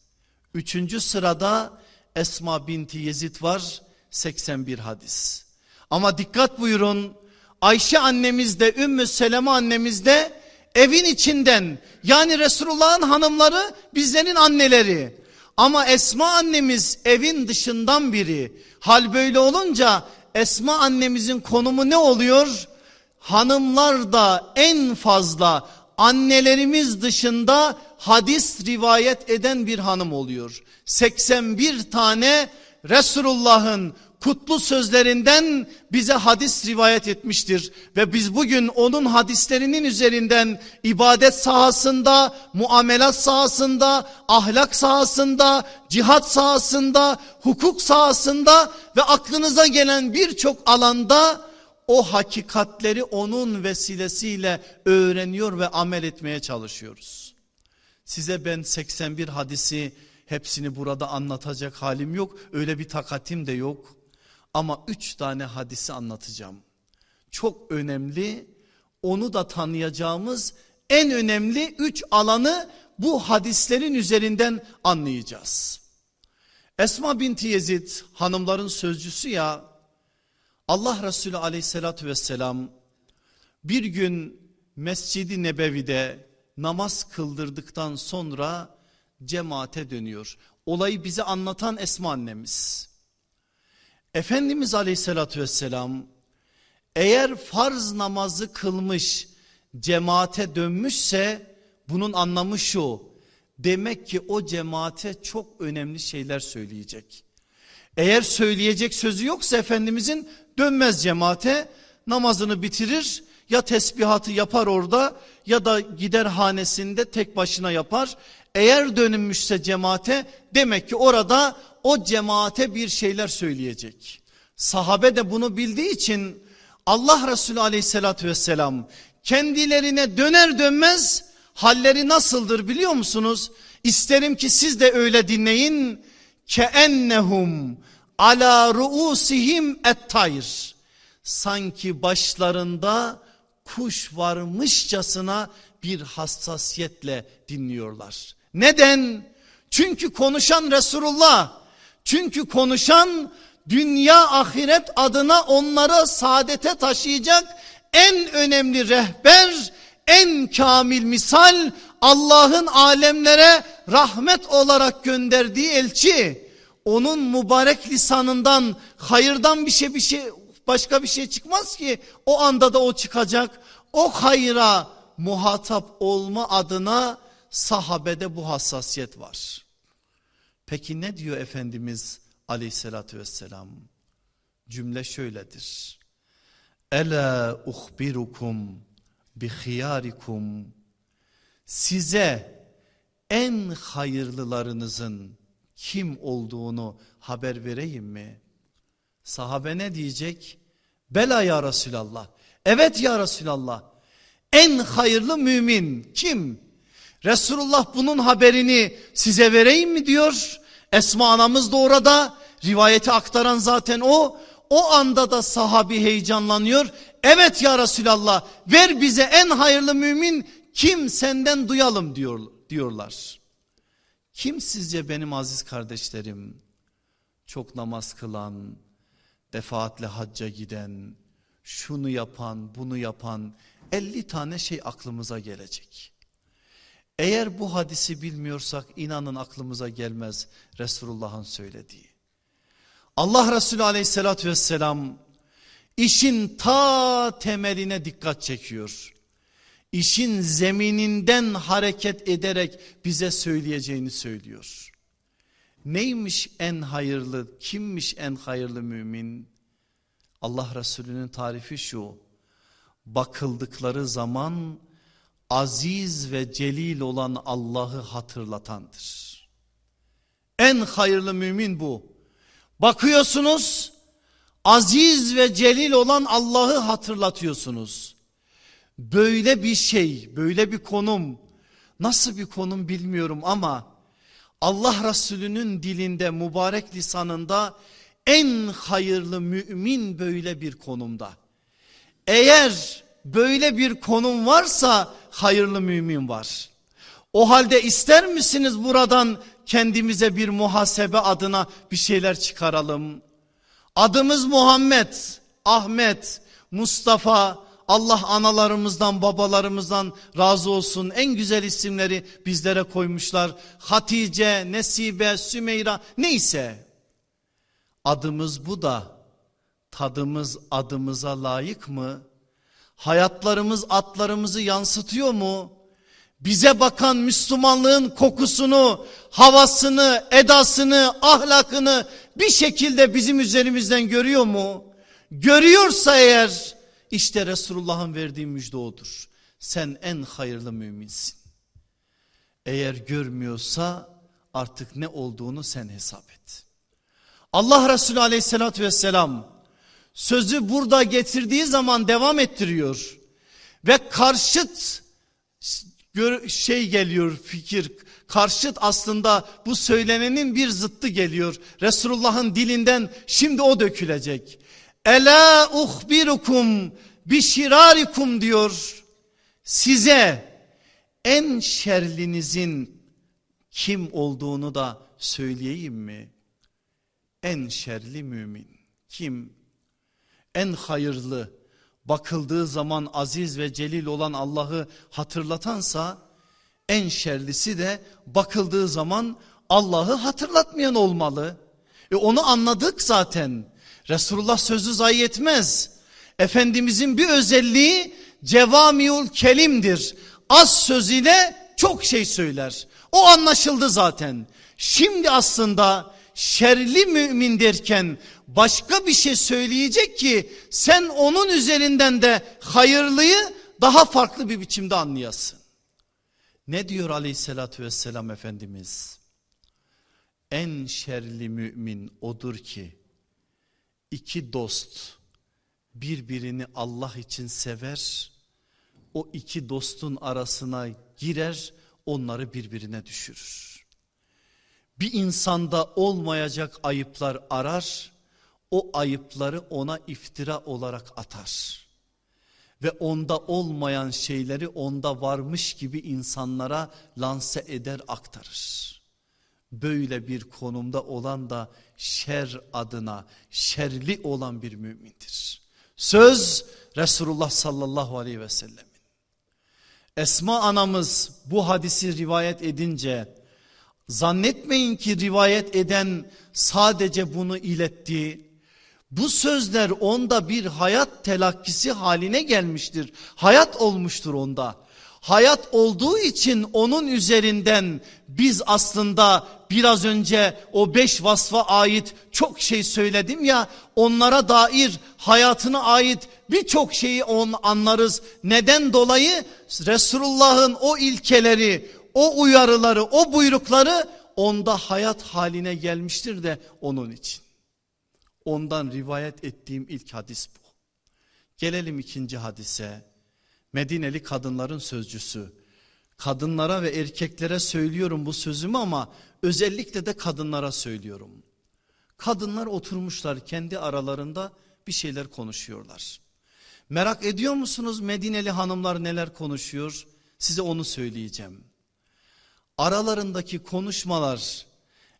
Üçüncü sırada Esma binti Yezid var 81 hadis. Ama dikkat buyurun Ayşe annemiz de Ümmü Seleme annemiz de evin içinden yani Resulullah'ın hanımları bizlerin anneleri. Ama Esma annemiz evin dışından biri. Hal böyle olunca Esma annemizin konumu ne oluyor? Hanımlar da en fazla annelerimiz dışında hadis rivayet eden bir hanım oluyor. 81 tane Resulullah'ın kutlu sözlerinden bize hadis rivayet etmiştir. Ve biz bugün onun hadislerinin üzerinden ibadet sahasında, muamelat sahasında, ahlak sahasında, cihat sahasında, hukuk sahasında ve aklınıza gelen birçok alanda o hakikatleri onun vesilesiyle öğreniyor ve amel etmeye çalışıyoruz. Size ben 81 hadisi hepsini burada anlatacak halim yok. Öyle bir takatim de yok. Ama üç tane hadisi anlatacağım. Çok önemli onu da tanıyacağımız en önemli üç alanı bu hadislerin üzerinden anlayacağız. Esma binti Yezid hanımların sözcüsü ya Allah Resulü aleyhissalatü vesselam bir gün Mescidi Nebevi'de namaz kıldırdıktan sonra cemaate dönüyor. Olayı bize anlatan Esma annemiz. Efendimiz aleyhissalatü vesselam eğer farz namazı kılmış cemaate dönmüşse bunun anlamı şu. Demek ki o cemaate çok önemli şeyler söyleyecek. Eğer söyleyecek sözü yoksa Efendimizin dönmez cemaate namazını bitirir ya tesbihatı yapar orada ya da gider hanesinde tek başına yapar. Eğer dönülmüşse cemaate demek ki orada o cemaate bir şeyler söyleyecek. Sahabe de bunu bildiği için Allah Resulü aleyhissalatü vesselam kendilerine döner dönmez halleri nasıldır biliyor musunuz? İsterim ki siz de öyle dinleyin. Keennehum ala ruusihim et-tayr. Sanki başlarında kuş varmışçasına bir hassasiyetle dinliyorlar. Neden? Çünkü konuşan Resulullah. Çünkü konuşan dünya ahiret adına onları saadete taşıyacak en önemli rehber, en kamil misal Allah'ın alemlere rahmet olarak gönderdiği elçi. Onun mübarek lisanından hayırdan bir şey bir şey başka bir şey çıkmaz ki o anda da o çıkacak. O hayra muhatap olma adına sahabede bu hassasiyet var. Peki ne diyor Efendimiz aleyhissalatü vesselam? Cümle şöyledir. Ela uhbirukum bi khiyarikum size en hayırlılarınızın kim olduğunu haber vereyim mi? Sahabe ne diyecek? Bela ya Resulallah. Evet ya Resulallah. En hayırlı mümin kim? Resulullah bunun haberini size vereyim mi diyor. Esma anamız da orada rivayeti aktaran zaten o. O anda da sahabi heyecanlanıyor. Evet ya Resulallah ver bize en hayırlı mümin kim senden duyalım diyor, diyorlar. Kim sizce benim aziz kardeşlerim? Çok namaz kılan, defaatle hacca giden, şunu yapan, bunu yapan 50 tane şey aklımıza gelecek. Eğer bu hadisi bilmiyorsak inanın aklımıza gelmez Resulullah'ın söylediği. Allah Resulü aleyhissalatü vesselam işin ta temeline dikkat çekiyor. İşin zemininden hareket ederek bize söyleyeceğini söylüyor. Neymiş en hayırlı, kimmiş en hayırlı mümin? Allah Resulü'nün tarifi şu. Bakıldıkları zaman aziz ve celil olan Allah'ı hatırlatandır. En hayırlı mümin bu. Bakıyorsunuz aziz ve celil olan Allah'ı hatırlatıyorsunuz. Böyle bir şey, böyle bir konum nasıl bir konum bilmiyorum ama Allah Resulü'nün dilinde mübarek lisanında en hayırlı mümin böyle bir konumda. Eğer böyle bir konum varsa hayırlı mümin var. O halde ister misiniz buradan kendimize bir muhasebe adına bir şeyler çıkaralım? Adımız Muhammed, Ahmet, Mustafa, Allah analarımızdan babalarımızdan razı olsun. En güzel isimleri bizlere koymuşlar. Hatice, Nesibe, Sümeyra neyse. Adımız bu da tadımız adımıza layık mı? Hayatlarımız atlarımızı yansıtıyor mu? Bize bakan Müslümanlığın kokusunu, havasını, edasını, ahlakını bir şekilde bizim üzerimizden görüyor mu? Görüyorsa eğer işte Resulullah'ın verdiği müjde odur. Sen en hayırlı müminsin. Eğer görmüyorsa artık ne olduğunu sen hesap et. Allah Resulü aleyhissalatü vesselam sözü burada getirdiği zaman devam ettiriyor. Ve karşıt şey geliyor fikir karşıt aslında bu söylenenin bir zıttı geliyor. Resulullah'ın dilinden şimdi o dökülecek. Ela uhbirukum bişirarikum diyor. Size en şerlinizin kim olduğunu da söyleyeyim mi? En şerli mümin kim? En hayırlı bakıldığı zaman aziz ve celil olan Allah'ı hatırlatansa en şerlisi de bakıldığı zaman Allah'ı hatırlatmayan olmalı. E onu anladık zaten. Resulullah sözü zayi etmez. Efendimizin bir özelliği cevamiul kelimdir. Az söz ile çok şey söyler. O anlaşıldı zaten. Şimdi aslında şerli mümin derken başka bir şey söyleyecek ki sen onun üzerinden de hayırlıyı daha farklı bir biçimde anlayasın. Ne diyor aleyhissalatü vesselam Efendimiz? En şerli mümin odur ki iki dost birbirini Allah için sever, o iki dostun arasına girer, onları birbirine düşürür. Bir insanda olmayacak ayıplar arar, o ayıpları ona iftira olarak atar. Ve onda olmayan şeyleri onda varmış gibi insanlara lanse eder aktarır. Böyle bir konumda olan da şer adına şerli olan bir mümindir. Söz Resulullah sallallahu aleyhi ve sellemin. Esma anamız bu hadisi rivayet edince zannetmeyin ki rivayet eden sadece bunu iletti. Bu sözler onda bir hayat telakkisi haline gelmiştir. Hayat olmuştur onda. Hayat olduğu için onun üzerinden biz aslında biraz önce o beş vasfa ait çok şey söyledim ya onlara dair hayatına ait birçok şeyi on anlarız. Neden dolayı Resulullah'ın o ilkeleri, o uyarıları, o buyrukları onda hayat haline gelmiştir de onun için. Ondan rivayet ettiğim ilk hadis bu. Gelelim ikinci hadise. Medineli kadınların sözcüsü. Kadınlara ve erkeklere söylüyorum bu sözümü ama özellikle de kadınlara söylüyorum. Kadınlar oturmuşlar kendi aralarında bir şeyler konuşuyorlar. Merak ediyor musunuz Medineli hanımlar neler konuşuyor? Size onu söyleyeceğim. Aralarındaki konuşmalar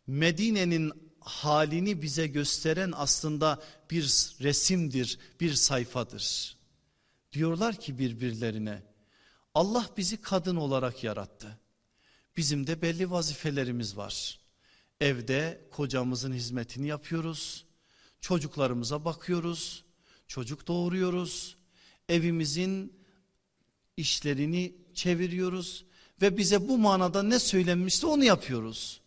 Medine'nin halini bize gösteren aslında bir resimdir, bir sayfadır. Diyorlar ki birbirlerine Allah bizi kadın olarak yarattı. Bizim de belli vazifelerimiz var. Evde kocamızın hizmetini yapıyoruz. Çocuklarımıza bakıyoruz. Çocuk doğuruyoruz. Evimizin işlerini çeviriyoruz ve bize bu manada ne söylenmişse onu yapıyoruz.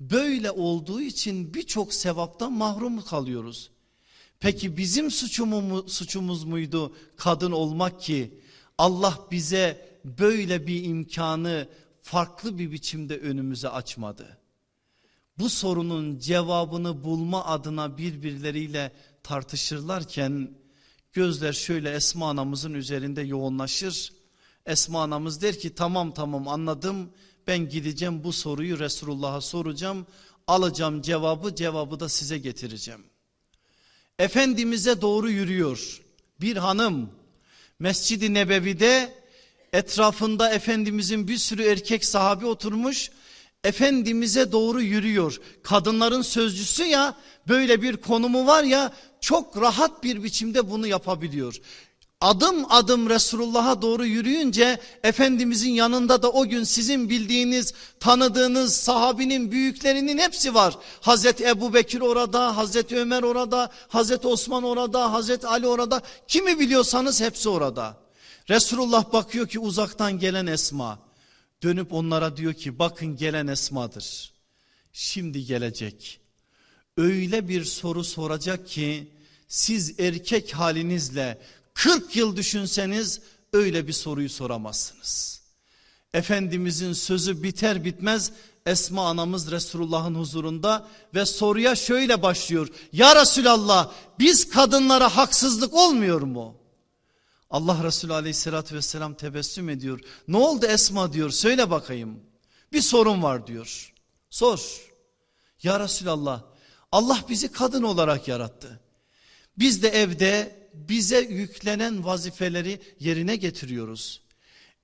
Böyle olduğu için birçok sevaptan mahrum kalıyoruz. Peki bizim suçumuz, suçumuz muydu kadın olmak ki Allah bize böyle bir imkanı farklı bir biçimde önümüze açmadı. Bu sorunun cevabını bulma adına birbirleriyle tartışırlarken gözler şöyle Esma anamızın üzerinde yoğunlaşır. Esma anamız der ki tamam tamam anladım ben gideceğim bu soruyu Resulullah'a soracağım alacağım cevabı cevabı da size getireceğim. Efendimiz'e doğru yürüyor bir hanım Mescid-i Nebevi'de etrafında Efendimizin bir sürü erkek sahabi oturmuş Efendimiz'e doğru yürüyor. Kadınların sözcüsü ya böyle bir konumu var ya çok rahat bir biçimde bunu yapabiliyor. Adım adım Resulullah'a doğru yürüyünce Efendimizin yanında da o gün sizin bildiğiniz tanıdığınız sahabinin büyüklerinin hepsi var. Hazreti Ebu Bekir orada, Hazreti Ömer orada, Hazreti Osman orada, Hazreti Ali orada. Kimi biliyorsanız hepsi orada. Resulullah bakıyor ki uzaktan gelen Esma. Dönüp onlara diyor ki bakın gelen Esma'dır. Şimdi gelecek. Öyle bir soru soracak ki siz erkek halinizle 40 yıl düşünseniz öyle bir soruyu soramazsınız. Efendimizin sözü biter bitmez Esma anamız Resulullah'ın huzurunda ve soruya şöyle başlıyor. Ya Resulallah biz kadınlara haksızlık olmuyor mu? Allah Resulü aleyhissalatü vesselam tebessüm ediyor. Ne oldu Esma diyor söyle bakayım. Bir sorun var diyor. Sor. Ya Resulallah Allah bizi kadın olarak yarattı. Biz de evde bize yüklenen vazifeleri yerine getiriyoruz.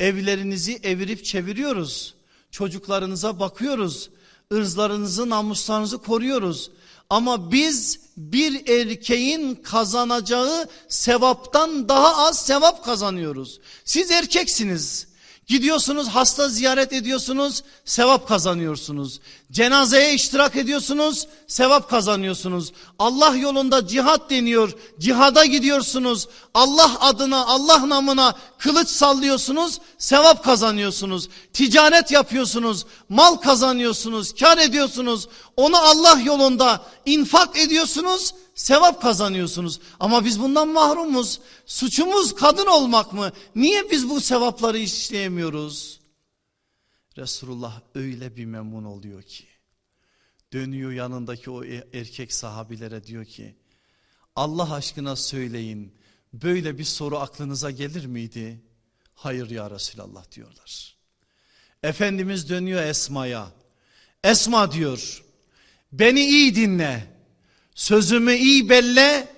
Evlerinizi evirip çeviriyoruz. Çocuklarınıza bakıyoruz. Irzlarınızı namuslarınızı koruyoruz. Ama biz bir erkeğin kazanacağı sevaptan daha az sevap kazanıyoruz. Siz erkeksiniz. Gidiyorsunuz hasta ziyaret ediyorsunuz sevap kazanıyorsunuz. Cenazeye iştirak ediyorsunuz sevap kazanıyorsunuz. Allah yolunda cihat deniyor cihada gidiyorsunuz. Allah adına Allah namına kılıç sallıyorsunuz sevap kazanıyorsunuz. Ticaret yapıyorsunuz mal kazanıyorsunuz kar ediyorsunuz. Onu Allah yolunda infak ediyorsunuz sevap kazanıyorsunuz. Ama biz bundan mahrumuz. Suçumuz kadın olmak mı? Niye biz bu sevapları işleyemiyoruz? Resulullah öyle bir memnun oluyor ki. Dönüyor yanındaki o e- erkek sahabilere diyor ki. Allah aşkına söyleyin böyle bir soru aklınıza gelir miydi? Hayır ya Resulallah diyorlar. Efendimiz dönüyor Esma'ya. Esma diyor beni iyi dinle. Sözümü iyi belle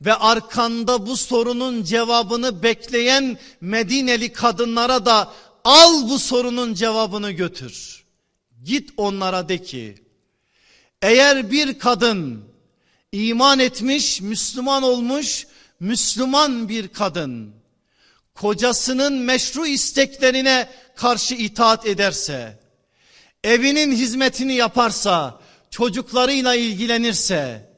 ve arkanda bu sorunun cevabını bekleyen Medineli kadınlara da al bu sorunun cevabını götür. Git onlara de ki eğer bir kadın iman etmiş, Müslüman olmuş, Müslüman bir kadın kocasının meşru isteklerine karşı itaat ederse, evinin hizmetini yaparsa, çocuklarıyla ilgilenirse,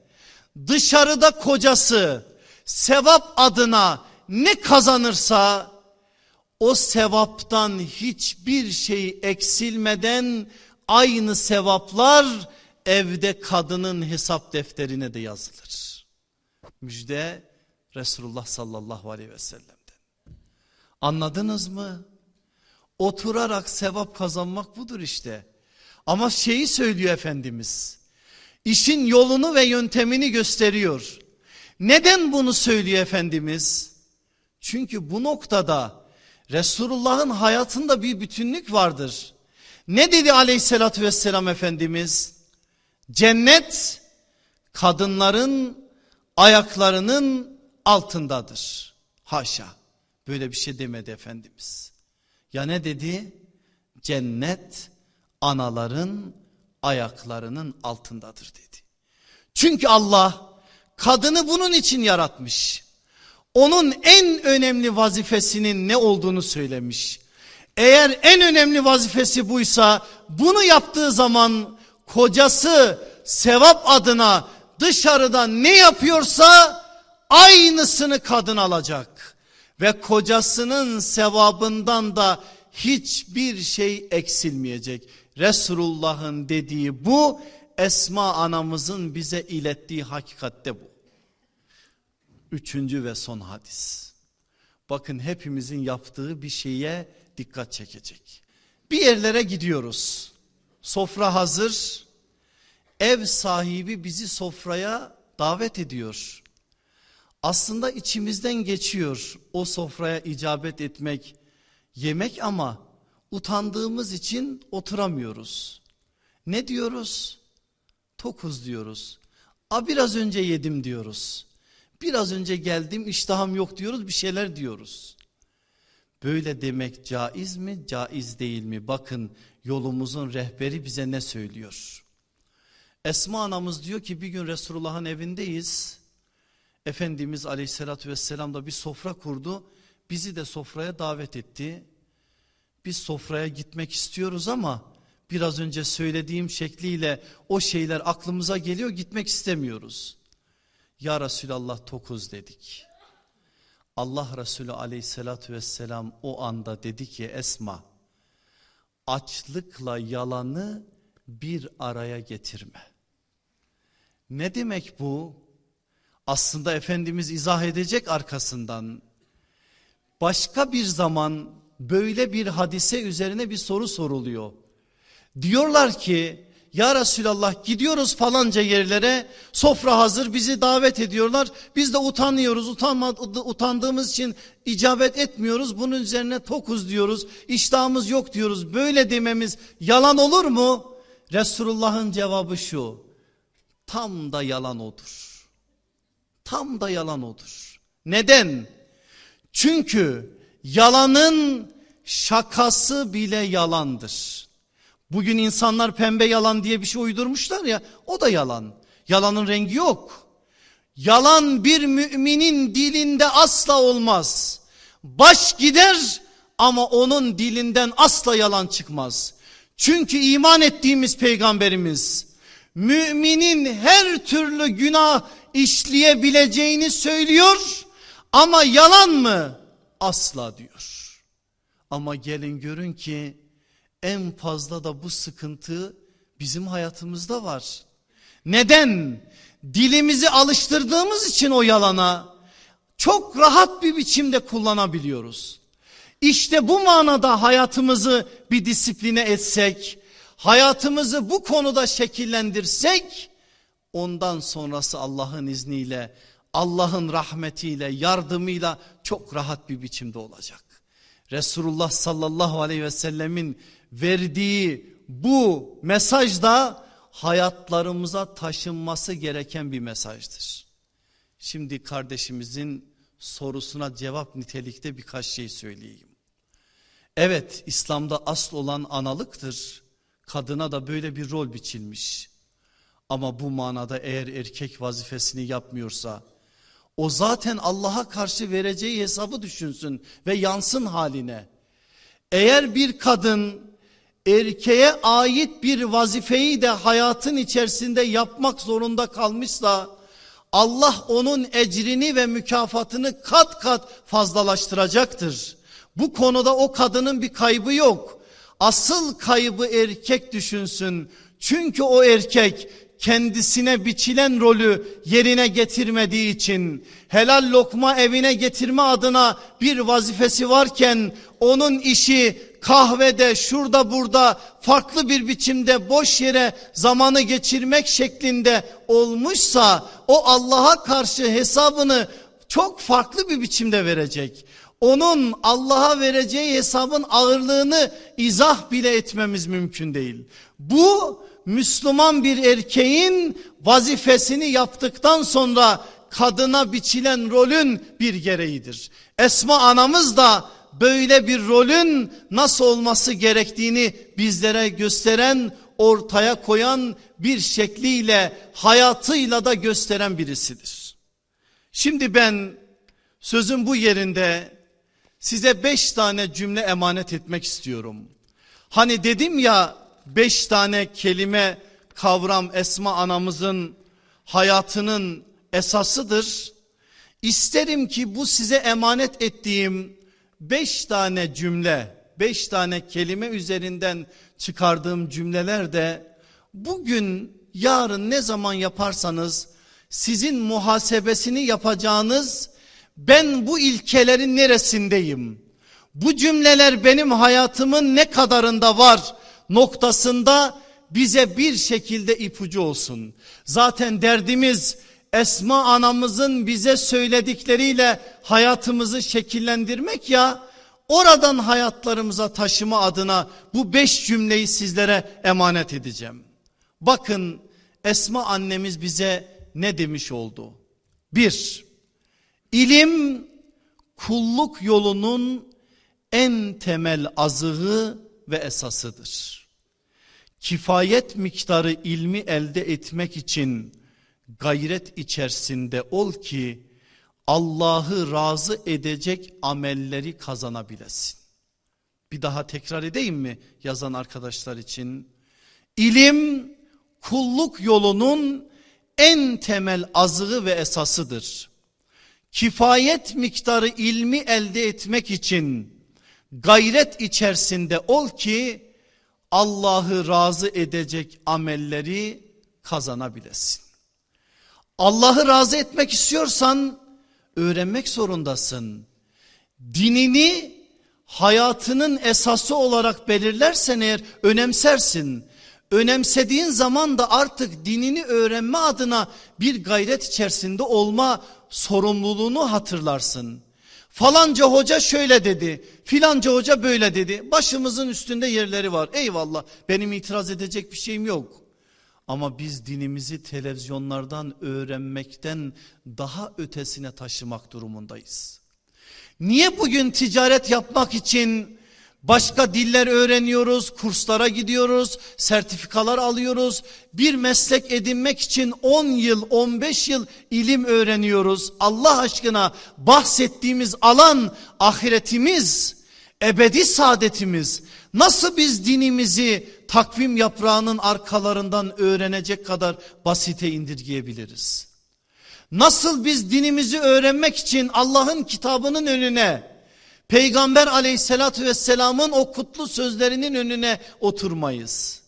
dışarıda kocası sevap adına ne kazanırsa o sevaptan hiçbir şey eksilmeden aynı sevaplar evde kadının hesap defterine de yazılır. Müjde Resulullah sallallahu aleyhi ve sellem'den. Anladınız mı? Oturarak sevap kazanmak budur işte. Ama şeyi söylüyor Efendimiz. İşin yolunu ve yöntemini gösteriyor. Neden bunu söylüyor Efendimiz? Çünkü bu noktada Resulullah'ın hayatında bir bütünlük vardır. Ne dedi aleyhissalatü vesselam Efendimiz? Cennet kadınların ayaklarının altındadır. Haşa böyle bir şey demedi Efendimiz. Ya ne dedi? Cennet anaların ayaklarının altındadır dedi. Çünkü Allah kadını bunun için yaratmış. Onun en önemli vazifesinin ne olduğunu söylemiş. Eğer en önemli vazifesi buysa bunu yaptığı zaman kocası sevap adına dışarıda ne yapıyorsa aynısını kadın alacak. Ve kocasının sevabından da hiçbir şey eksilmeyecek. Resulullah'ın dediği bu Esma anamızın bize ilettiği hakikatte bu. Üçüncü ve son hadis. Bakın hepimizin yaptığı bir şeye dikkat çekecek. Bir yerlere gidiyoruz. Sofra hazır. Ev sahibi bizi sofraya davet ediyor. Aslında içimizden geçiyor o sofraya icabet etmek, yemek ama utandığımız için oturamıyoruz. Ne diyoruz? Tokuz diyoruz. A biraz önce yedim diyoruz. Biraz önce geldim iştahım yok diyoruz bir şeyler diyoruz. Böyle demek caiz mi caiz değil mi? Bakın yolumuzun rehberi bize ne söylüyor? Esma anamız diyor ki bir gün Resulullah'ın evindeyiz. Efendimiz aleyhissalatü vesselam da bir sofra kurdu. Bizi de sofraya davet etti. Biz sofraya gitmek istiyoruz ama biraz önce söylediğim şekliyle o şeyler aklımıza geliyor gitmek istemiyoruz. Ya Resulallah tokuz dedik. Allah Resulü aleyhissalatü vesselam o anda dedi ki Esma açlıkla yalanı bir araya getirme. Ne demek bu? Aslında Efendimiz izah edecek arkasından. Başka bir zaman böyle bir hadise üzerine bir soru soruluyor. Diyorlar ki ya Resulallah gidiyoruz falanca yerlere sofra hazır bizi davet ediyorlar. Biz de utanıyoruz utanma, utandığımız için icabet etmiyoruz. Bunun üzerine tokuz diyoruz iştahımız yok diyoruz. Böyle dememiz yalan olur mu? Resulullah'ın cevabı şu tam da yalan odur. Tam da yalan odur. Neden? Çünkü yalanın şakası bile yalandır. Bugün insanlar pembe yalan diye bir şey uydurmuşlar ya o da yalan. Yalanın rengi yok. Yalan bir müminin dilinde asla olmaz. Baş gider ama onun dilinden asla yalan çıkmaz. Çünkü iman ettiğimiz peygamberimiz müminin her türlü günah işleyebileceğini söylüyor ama yalan mı? Asla diyor. Ama gelin görün ki en fazla da bu sıkıntı bizim hayatımızda var. Neden? Dilimizi alıştırdığımız için o yalana çok rahat bir biçimde kullanabiliyoruz. İşte bu manada hayatımızı bir disipline etsek, hayatımızı bu konuda şekillendirsek, ondan sonrası Allah'ın izniyle, Allah'ın rahmetiyle, yardımıyla çok rahat bir biçimde olacak. Resulullah sallallahu aleyhi ve sellemin verdiği bu mesaj da hayatlarımıza taşınması gereken bir mesajdır. Şimdi kardeşimizin sorusuna cevap nitelikte birkaç şey söyleyeyim. Evet İslam'da asıl olan analıktır. Kadına da böyle bir rol biçilmiş. Ama bu manada eğer erkek vazifesini yapmıyorsa o zaten Allah'a karşı vereceği hesabı düşünsün ve yansın haline. Eğer bir kadın erkeğe ait bir vazifeyi de hayatın içerisinde yapmak zorunda kalmışsa Allah onun ecrini ve mükafatını kat kat fazlalaştıracaktır. Bu konuda o kadının bir kaybı yok. Asıl kaybı erkek düşünsün. Çünkü o erkek kendisine biçilen rolü yerine getirmediği için helal lokma evine getirme adına bir vazifesi varken onun işi kahvede şurada burada farklı bir biçimde boş yere zamanı geçirmek şeklinde olmuşsa o Allah'a karşı hesabını çok farklı bir biçimde verecek. Onun Allah'a vereceği hesabın ağırlığını izah bile etmemiz mümkün değil. Bu Müslüman bir erkeğin vazifesini yaptıktan sonra kadına biçilen rolün bir gereğidir. Esma anamız da böyle bir rolün nasıl olması gerektiğini bizlere gösteren, ortaya koyan bir şekliyle hayatıyla da gösteren birisidir. Şimdi ben sözün bu yerinde Size beş tane cümle emanet etmek istiyorum. Hani dedim ya beş tane kelime kavram Esma anamızın hayatının esasıdır. İsterim ki bu size emanet ettiğim beş tane cümle, beş tane kelime üzerinden çıkardığım cümleler de bugün yarın ne zaman yaparsanız sizin muhasebesini yapacağınız ben bu ilkelerin neresindeyim? Bu cümleler benim hayatımın ne kadarında var noktasında bize bir şekilde ipucu olsun. Zaten derdimiz Esma anamızın bize söyledikleriyle hayatımızı şekillendirmek ya oradan hayatlarımıza taşıma adına bu beş cümleyi sizlere emanet edeceğim. Bakın Esma annemiz bize ne demiş oldu? Bir, ilim kulluk yolunun en temel azığı ve esasıdır. Kifayet miktarı ilmi elde etmek için gayret içerisinde ol ki Allah'ı razı edecek amelleri kazanabilesin. Bir daha tekrar edeyim mi yazan arkadaşlar için? İlim kulluk yolunun en temel azığı ve esasıdır. Kifayet miktarı ilmi elde etmek için gayret içerisinde ol ki Allah'ı razı edecek amelleri kazanabilesin. Allah'ı razı etmek istiyorsan öğrenmek zorundasın. Dinini hayatının esası olarak belirlersen eğer önemsersin. Önemsediğin zaman da artık dinini öğrenme adına bir gayret içerisinde olma sorumluluğunu hatırlarsın. Falanca hoca şöyle dedi, filanca hoca böyle dedi. Başımızın üstünde yerleri var. Eyvallah benim itiraz edecek bir şeyim yok. Ama biz dinimizi televizyonlardan öğrenmekten daha ötesine taşımak durumundayız. Niye bugün ticaret yapmak için başka diller öğreniyoruz, kurslara gidiyoruz, sertifikalar alıyoruz. Bir meslek edinmek için 10 yıl, 15 yıl ilim öğreniyoruz. Allah aşkına bahsettiğimiz alan ahiretimiz, ebedi saadetimiz. Nasıl biz dinimizi takvim yaprağının arkalarından öğrenecek kadar basite indirgeyebiliriz? Nasıl biz dinimizi öğrenmek için Allah'ın kitabının önüne Peygamber aleyhissalatü vesselamın o kutlu sözlerinin önüne oturmayız.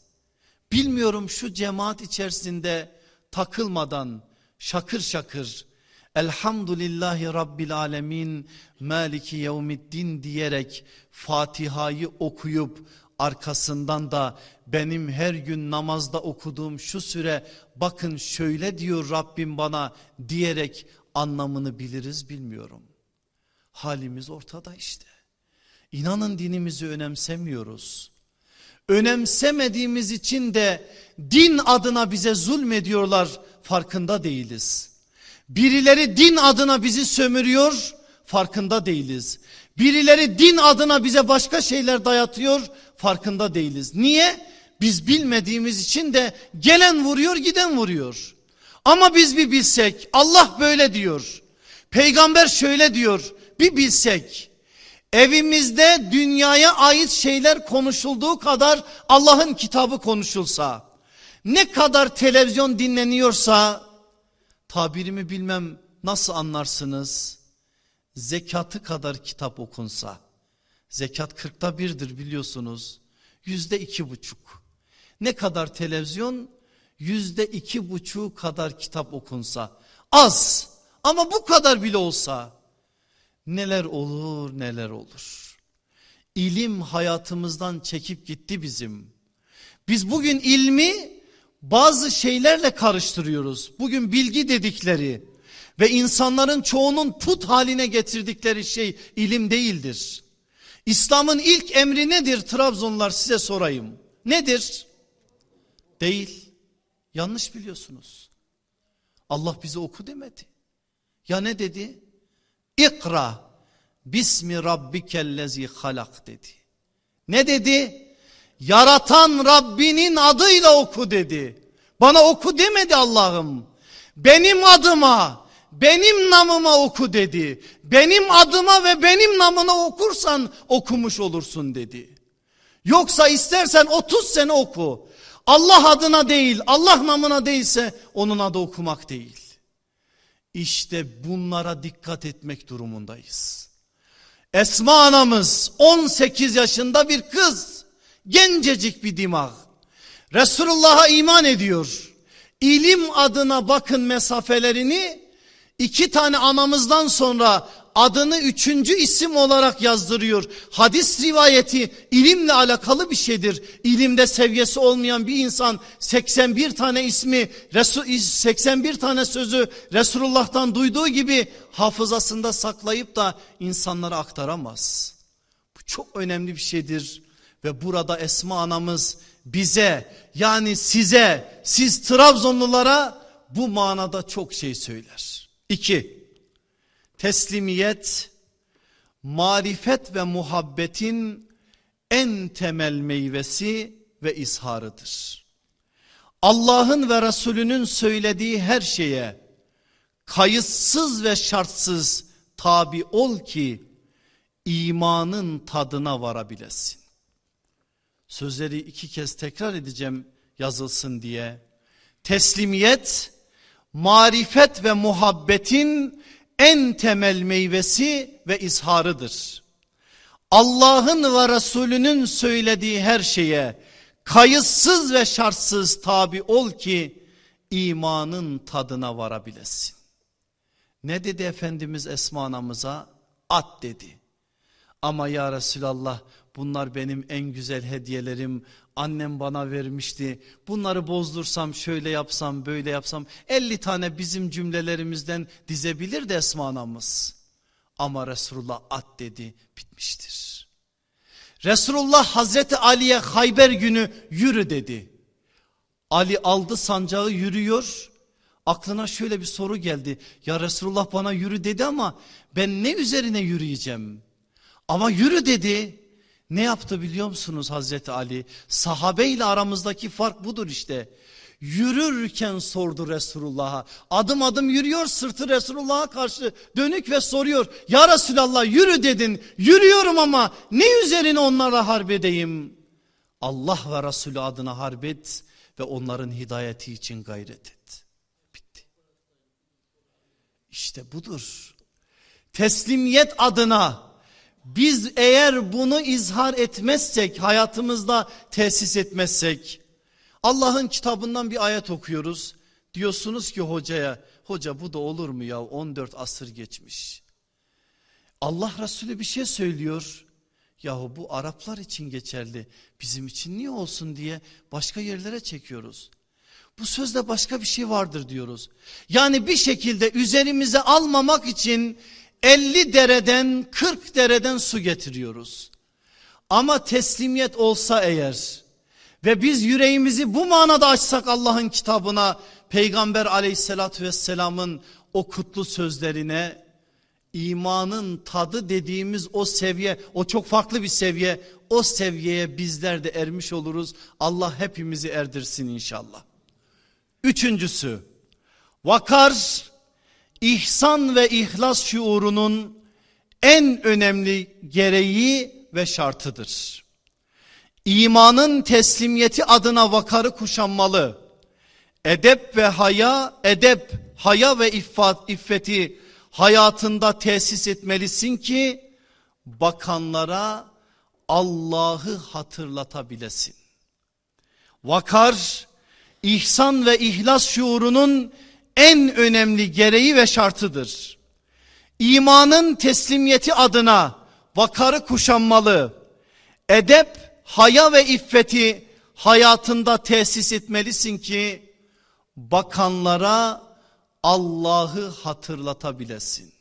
Bilmiyorum şu cemaat içerisinde takılmadan şakır şakır Elhamdülillahi Rabbil Alemin Maliki Yevmiddin diyerek Fatiha'yı okuyup arkasından da benim her gün namazda okuduğum şu süre bakın şöyle diyor Rabbim bana diyerek anlamını biliriz bilmiyorum. Halimiz ortada işte. İnanın dinimizi önemsemiyoruz. Önemsemediğimiz için de din adına bize zulmediyorlar farkında değiliz. Birileri din adına bizi sömürüyor farkında değiliz. Birileri din adına bize başka şeyler dayatıyor farkında değiliz. Niye? Biz bilmediğimiz için de gelen vuruyor giden vuruyor. Ama biz bir bilsek Allah böyle diyor. Peygamber şöyle diyor bir bilsek evimizde dünyaya ait şeyler konuşulduğu kadar Allah'ın kitabı konuşulsa ne kadar televizyon dinleniyorsa tabirimi bilmem nasıl anlarsınız? Zekatı kadar kitap okunsa zekat kırkta birdir biliyorsunuz yüzde iki buçuk. Ne kadar televizyon? Yüzde iki buçuğu kadar kitap okunsa. Az ama bu kadar bile olsa neler olur neler olur. İlim hayatımızdan çekip gitti bizim. Biz bugün ilmi bazı şeylerle karıştırıyoruz. Bugün bilgi dedikleri ve insanların çoğunun put haline getirdikleri şey ilim değildir. İslam'ın ilk emri nedir Trabzonlar size sorayım. Nedir? Değil. Yanlış biliyorsunuz. Allah bize oku demedi. Ya ne dedi? İkra bismi rabbikellezi halak dedi. Ne dedi? Yaratan Rabbinin adıyla oku dedi. Bana oku demedi Allah'ım. Benim adıma, benim namıma oku dedi. Benim adıma ve benim namına okursan okumuş olursun dedi. Yoksa istersen 30 sene oku. Allah adına değil, Allah namına değilse onun adı okumak değil. İşte bunlara dikkat etmek durumundayız. Esma anamız 18 yaşında bir kız. Gencecik bir dimağ. Resulullah'a iman ediyor. İlim adına bakın mesafelerini iki tane anamızdan sonra adını üçüncü isim olarak yazdırıyor. Hadis rivayeti ilimle alakalı bir şeydir. İlimde seviyesi olmayan bir insan 81 tane ismi, 81 tane sözü Resulullah'tan duyduğu gibi hafızasında saklayıp da insanlara aktaramaz. Bu çok önemli bir şeydir. Ve burada Esma anamız bize yani size, siz Trabzonlulara bu manada çok şey söyler. İki, teslimiyet, marifet ve muhabbetin en temel meyvesi ve izharıdır. Allah'ın ve Resulünün söylediği her şeye kayıtsız ve şartsız tabi ol ki imanın tadına varabilesin. Sözleri iki kez tekrar edeceğim yazılsın diye. Teslimiyet, marifet ve muhabbetin en temel meyvesi ve izharıdır. Allah'ın ve Resulünün söylediği her şeye kayıtsız ve şartsız tabi ol ki imanın tadına varabilesin. Ne dedi Efendimiz Esma anamıza? At dedi. Ama ya Resulallah bunlar benim en güzel hediyelerim. Annem bana vermişti. Bunları bozdursam şöyle yapsam böyle yapsam 50 tane bizim cümlelerimizden dizebilir de Esma anamız. Ama Resulullah at dedi bitmiştir. Resulullah Hazreti Ali'ye Hayber günü yürü dedi. Ali aldı sancağı yürüyor. Aklına şöyle bir soru geldi. Ya Resulullah bana yürü dedi ama ben ne üzerine yürüyeceğim? Ama yürü dedi. Ne yaptı biliyor musunuz Hazreti Ali? Sahabe ile aramızdaki fark budur işte. Yürürken sordu Resulullah'a. Adım adım yürüyor sırtı Resulullah'a karşı dönük ve soruyor. Ya Resulallah yürü dedin. Yürüyorum ama ne üzerine onlara harp edeyim? Allah ve Resulü adına harp et ve onların hidayeti için gayret et. Bitti. İşte budur. Teslimiyet adına biz eğer bunu izhar etmezsek, hayatımızda tesis etmezsek, Allah'ın kitabından bir ayet okuyoruz. Diyorsunuz ki hocaya, hoca bu da olur mu ya 14 asır geçmiş. Allah Resulü bir şey söylüyor. Yahu bu Araplar için geçerli. Bizim için niye olsun diye başka yerlere çekiyoruz. Bu sözde başka bir şey vardır diyoruz. Yani bir şekilde üzerimize almamak için 50 dereden 40 dereden su getiriyoruz. Ama teslimiyet olsa eğer ve biz yüreğimizi bu manada açsak Allah'ın kitabına Peygamber aleyhissalatü vesselamın o kutlu sözlerine imanın tadı dediğimiz o seviye o çok farklı bir seviye o seviyeye bizler de ermiş oluruz. Allah hepimizi erdirsin inşallah. Üçüncüsü vakar ihsan ve ihlas şuurunun en önemli gereği ve şartıdır. İmanın teslimiyeti adına vakarı kuşanmalı. Edep ve haya, edep, haya ve iffat, iffeti hayatında tesis etmelisin ki bakanlara Allah'ı hatırlatabilesin. Vakar, ihsan ve ihlas şuurunun en önemli gereği ve şartıdır. İmanın teslimiyeti adına vakarı kuşanmalı, edep, haya ve iffeti hayatında tesis etmelisin ki bakanlara Allah'ı hatırlatabilesin.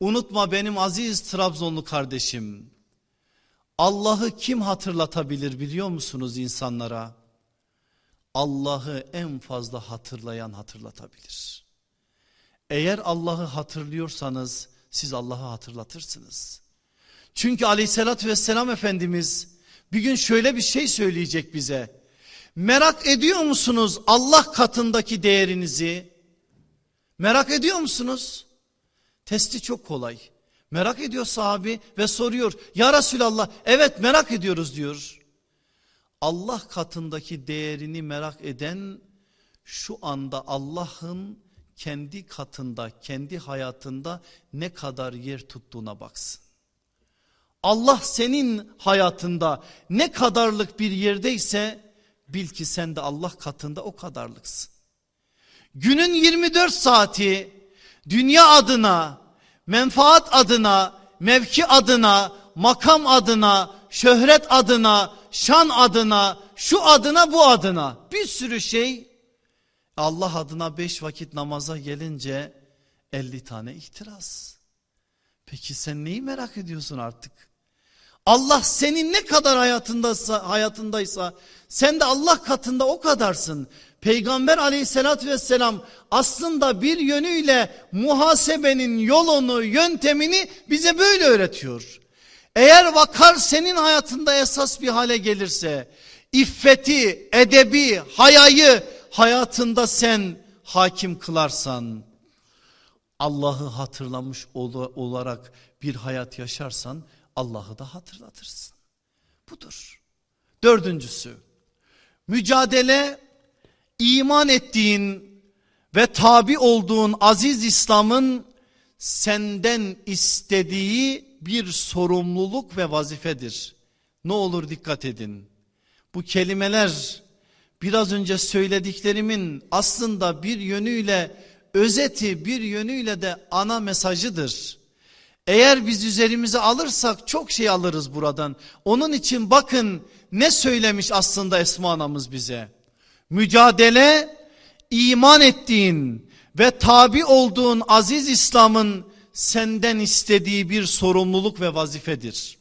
Unutma benim aziz Trabzonlu kardeşim. Allah'ı kim hatırlatabilir biliyor musunuz insanlara? Allah'ı en fazla hatırlayan hatırlatabilir. Eğer Allah'ı hatırlıyorsanız siz Allah'ı hatırlatırsınız. Çünkü aleyhissalatü vesselam Efendimiz bir gün şöyle bir şey söyleyecek bize. Merak ediyor musunuz Allah katındaki değerinizi? Merak ediyor musunuz? Testi çok kolay. Merak ediyor sahabi ve soruyor. Ya Resulallah evet merak ediyoruz diyor. Allah katındaki değerini merak eden şu anda Allah'ın kendi katında, kendi hayatında ne kadar yer tuttuğuna baksın. Allah senin hayatında ne kadarlık bir yerdeyse bil ki sen de Allah katında o kadarlıksın. Günün 24 saati dünya adına, menfaat adına, mevki adına, makam adına, şöhret adına, şan adına, şu adına bu adına bir sürü şey Allah adına beş vakit namaza gelince 50 tane itiraz. Peki sen neyi merak ediyorsun artık? Allah senin ne kadar hayatındaysa, hayatındaysa sen de Allah katında o kadarsın. Peygamber aleyhissalatü vesselam aslında bir yönüyle muhasebenin yolunu, yöntemini bize böyle öğretiyor. Eğer vakar senin hayatında esas bir hale gelirse, iffeti, edebi, hayayı hayatında sen hakim kılarsan, Allah'ı hatırlamış olarak bir hayat yaşarsan Allah'ı da hatırlatırsın. Budur. Dördüncüsü, mücadele iman ettiğin ve tabi olduğun aziz İslam'ın senden istediği bir sorumluluk ve vazifedir. Ne olur dikkat edin. Bu kelimeler biraz önce söylediklerimin aslında bir yönüyle özeti bir yönüyle de ana mesajıdır. Eğer biz üzerimize alırsak çok şey alırız buradan. Onun için bakın ne söylemiş aslında Esma anamız bize. Mücadele iman ettiğin ve tabi olduğun aziz İslam'ın senden istediği bir sorumluluk ve vazifedir.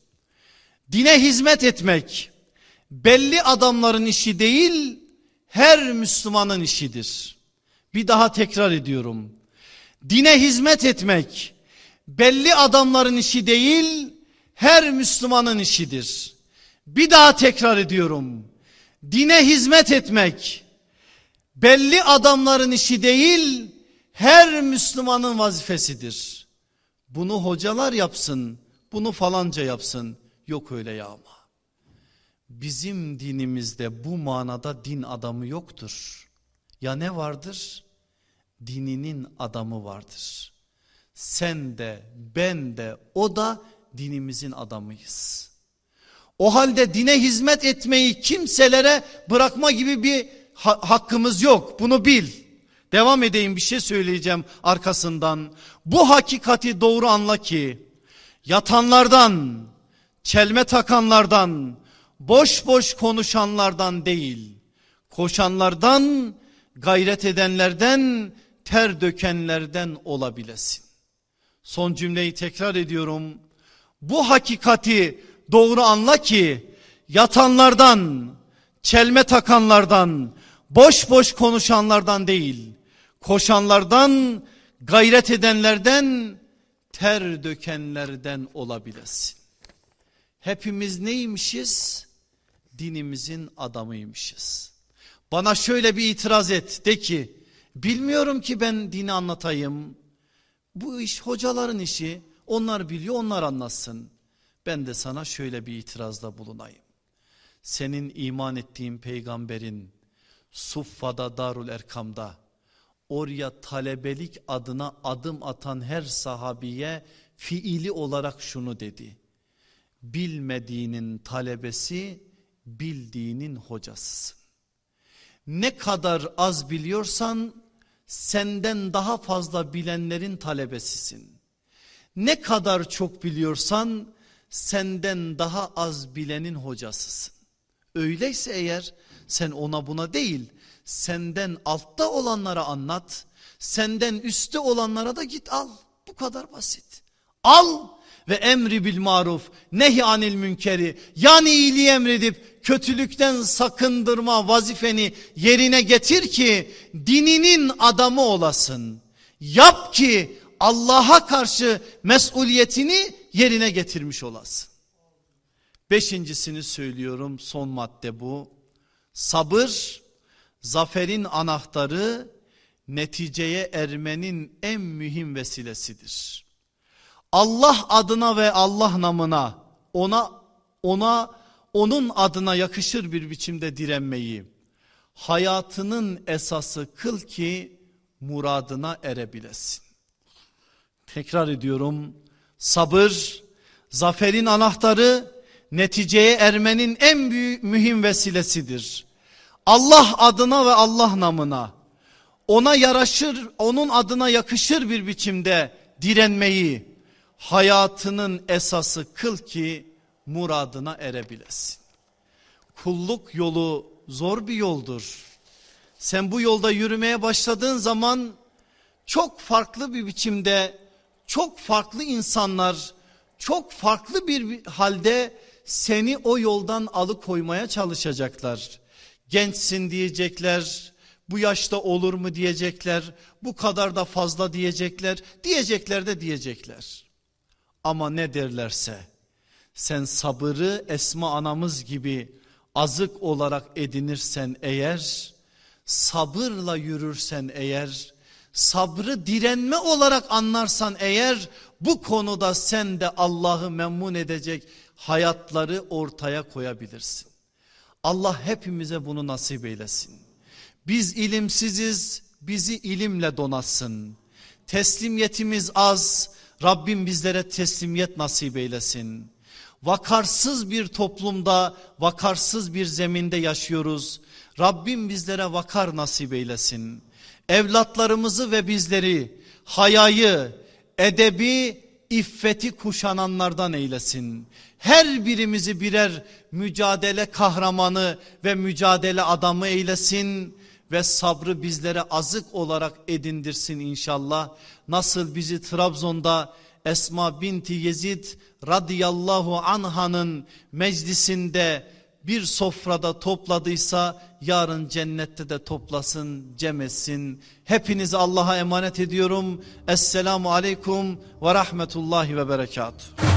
Dine hizmet etmek belli adamların işi değil her Müslümanın işidir. Bir daha tekrar ediyorum. Dine hizmet etmek belli adamların işi değil her Müslümanın işidir. Bir daha tekrar ediyorum. Dine hizmet etmek belli adamların işi değil her Müslümanın vazifesidir. Bunu hocalar yapsın, bunu falanca yapsın. Yok öyle ya ama. Bizim dinimizde bu manada din adamı yoktur. Ya ne vardır? Dininin adamı vardır. Sen de ben de o da dinimizin adamıyız. O halde dine hizmet etmeyi kimselere bırakma gibi bir ha hakkımız yok. Bunu bil. Devam edeyim bir şey söyleyeceğim arkasından. Bu hakikati doğru anla ki yatanlardan, çelme takanlardan, boş boş konuşanlardan değil, koşanlardan, gayret edenlerden, ter dökenlerden olabilesin. Son cümleyi tekrar ediyorum. Bu hakikati doğru anla ki yatanlardan, çelme takanlardan, boş boş konuşanlardan değil, koşanlardan, gayret edenlerden, ter dökenlerden olabilesin. Hepimiz neymişiz? Dinimizin adamıymışız. Bana şöyle bir itiraz et de ki bilmiyorum ki ben dini anlatayım. Bu iş hocaların işi onlar biliyor onlar anlatsın. Ben de sana şöyle bir itirazda bulunayım. Senin iman ettiğin peygamberin Suffa'da Darul Erkam'da oraya talebelik adına adım atan her sahabiye fiili olarak şunu dedi. Bilmediğinin talebesi bildiğinin hocasısın. Ne kadar az biliyorsan senden daha fazla bilenlerin talebesisin. Ne kadar çok biliyorsan senden daha az bilenin hocasısın. Öyleyse eğer sen ona buna değil senden altta olanlara anlat. Senden üstte olanlara da git al. Bu kadar basit. Al ve emri bil maruf nehi anil münkeri yani iyiliği emredip kötülükten sakındırma vazifeni yerine getir ki dininin adamı olasın. Yap ki Allah'a karşı mesuliyetini yerine getirmiş olasın. Beşincisini söylüyorum son madde bu. Sabır zaferin anahtarı neticeye ermenin en mühim vesilesidir. Allah adına ve Allah namına ona ona onun adına yakışır bir biçimde direnmeyi hayatının esası kıl ki muradına erebilesin. Tekrar ediyorum sabır zaferin anahtarı neticeye ermenin en büyük mühim vesilesidir. Allah adına ve Allah namına ona yaraşır onun adına yakışır bir biçimde direnmeyi hayatının esası kıl ki muradına erebilesin. Kulluk yolu zor bir yoldur. Sen bu yolda yürümeye başladığın zaman çok farklı bir biçimde çok farklı insanlar çok farklı bir halde seni o yoldan alıkoymaya çalışacaklar. Gençsin diyecekler, bu yaşta olur mu diyecekler, bu kadar da fazla diyecekler, diyecekler de diyecekler. Ama ne derlerse sen sabırı Esma anamız gibi azık olarak edinirsen eğer, sabırla yürürsen eğer, sabrı direnme olarak anlarsan eğer bu konuda sen de Allah'ı memnun edecek hayatları ortaya koyabilirsin. Allah hepimize bunu nasip eylesin. Biz ilimsiziz bizi ilimle donasın. Teslimiyetimiz az Rabbim bizlere teslimiyet nasip eylesin. Vakarsız bir toplumda vakarsız bir zeminde yaşıyoruz. Rabbim bizlere vakar nasip eylesin. Evlatlarımızı ve bizleri hayayı, edebi, iffeti kuşananlardan eylesin. Her birimizi birer mücadele kahramanı ve mücadele adamı eylesin ve sabrı bizlere azık olarak edindirsin inşallah. Nasıl bizi Trabzon'da Esma binti Yezid radıyallahu anhanın meclisinde bir sofrada topladıysa yarın cennette de toplasın cem etsin. Hepinizi Allah'a emanet ediyorum. Esselamu aleyküm ve rahmetullahi ve berekatuhu.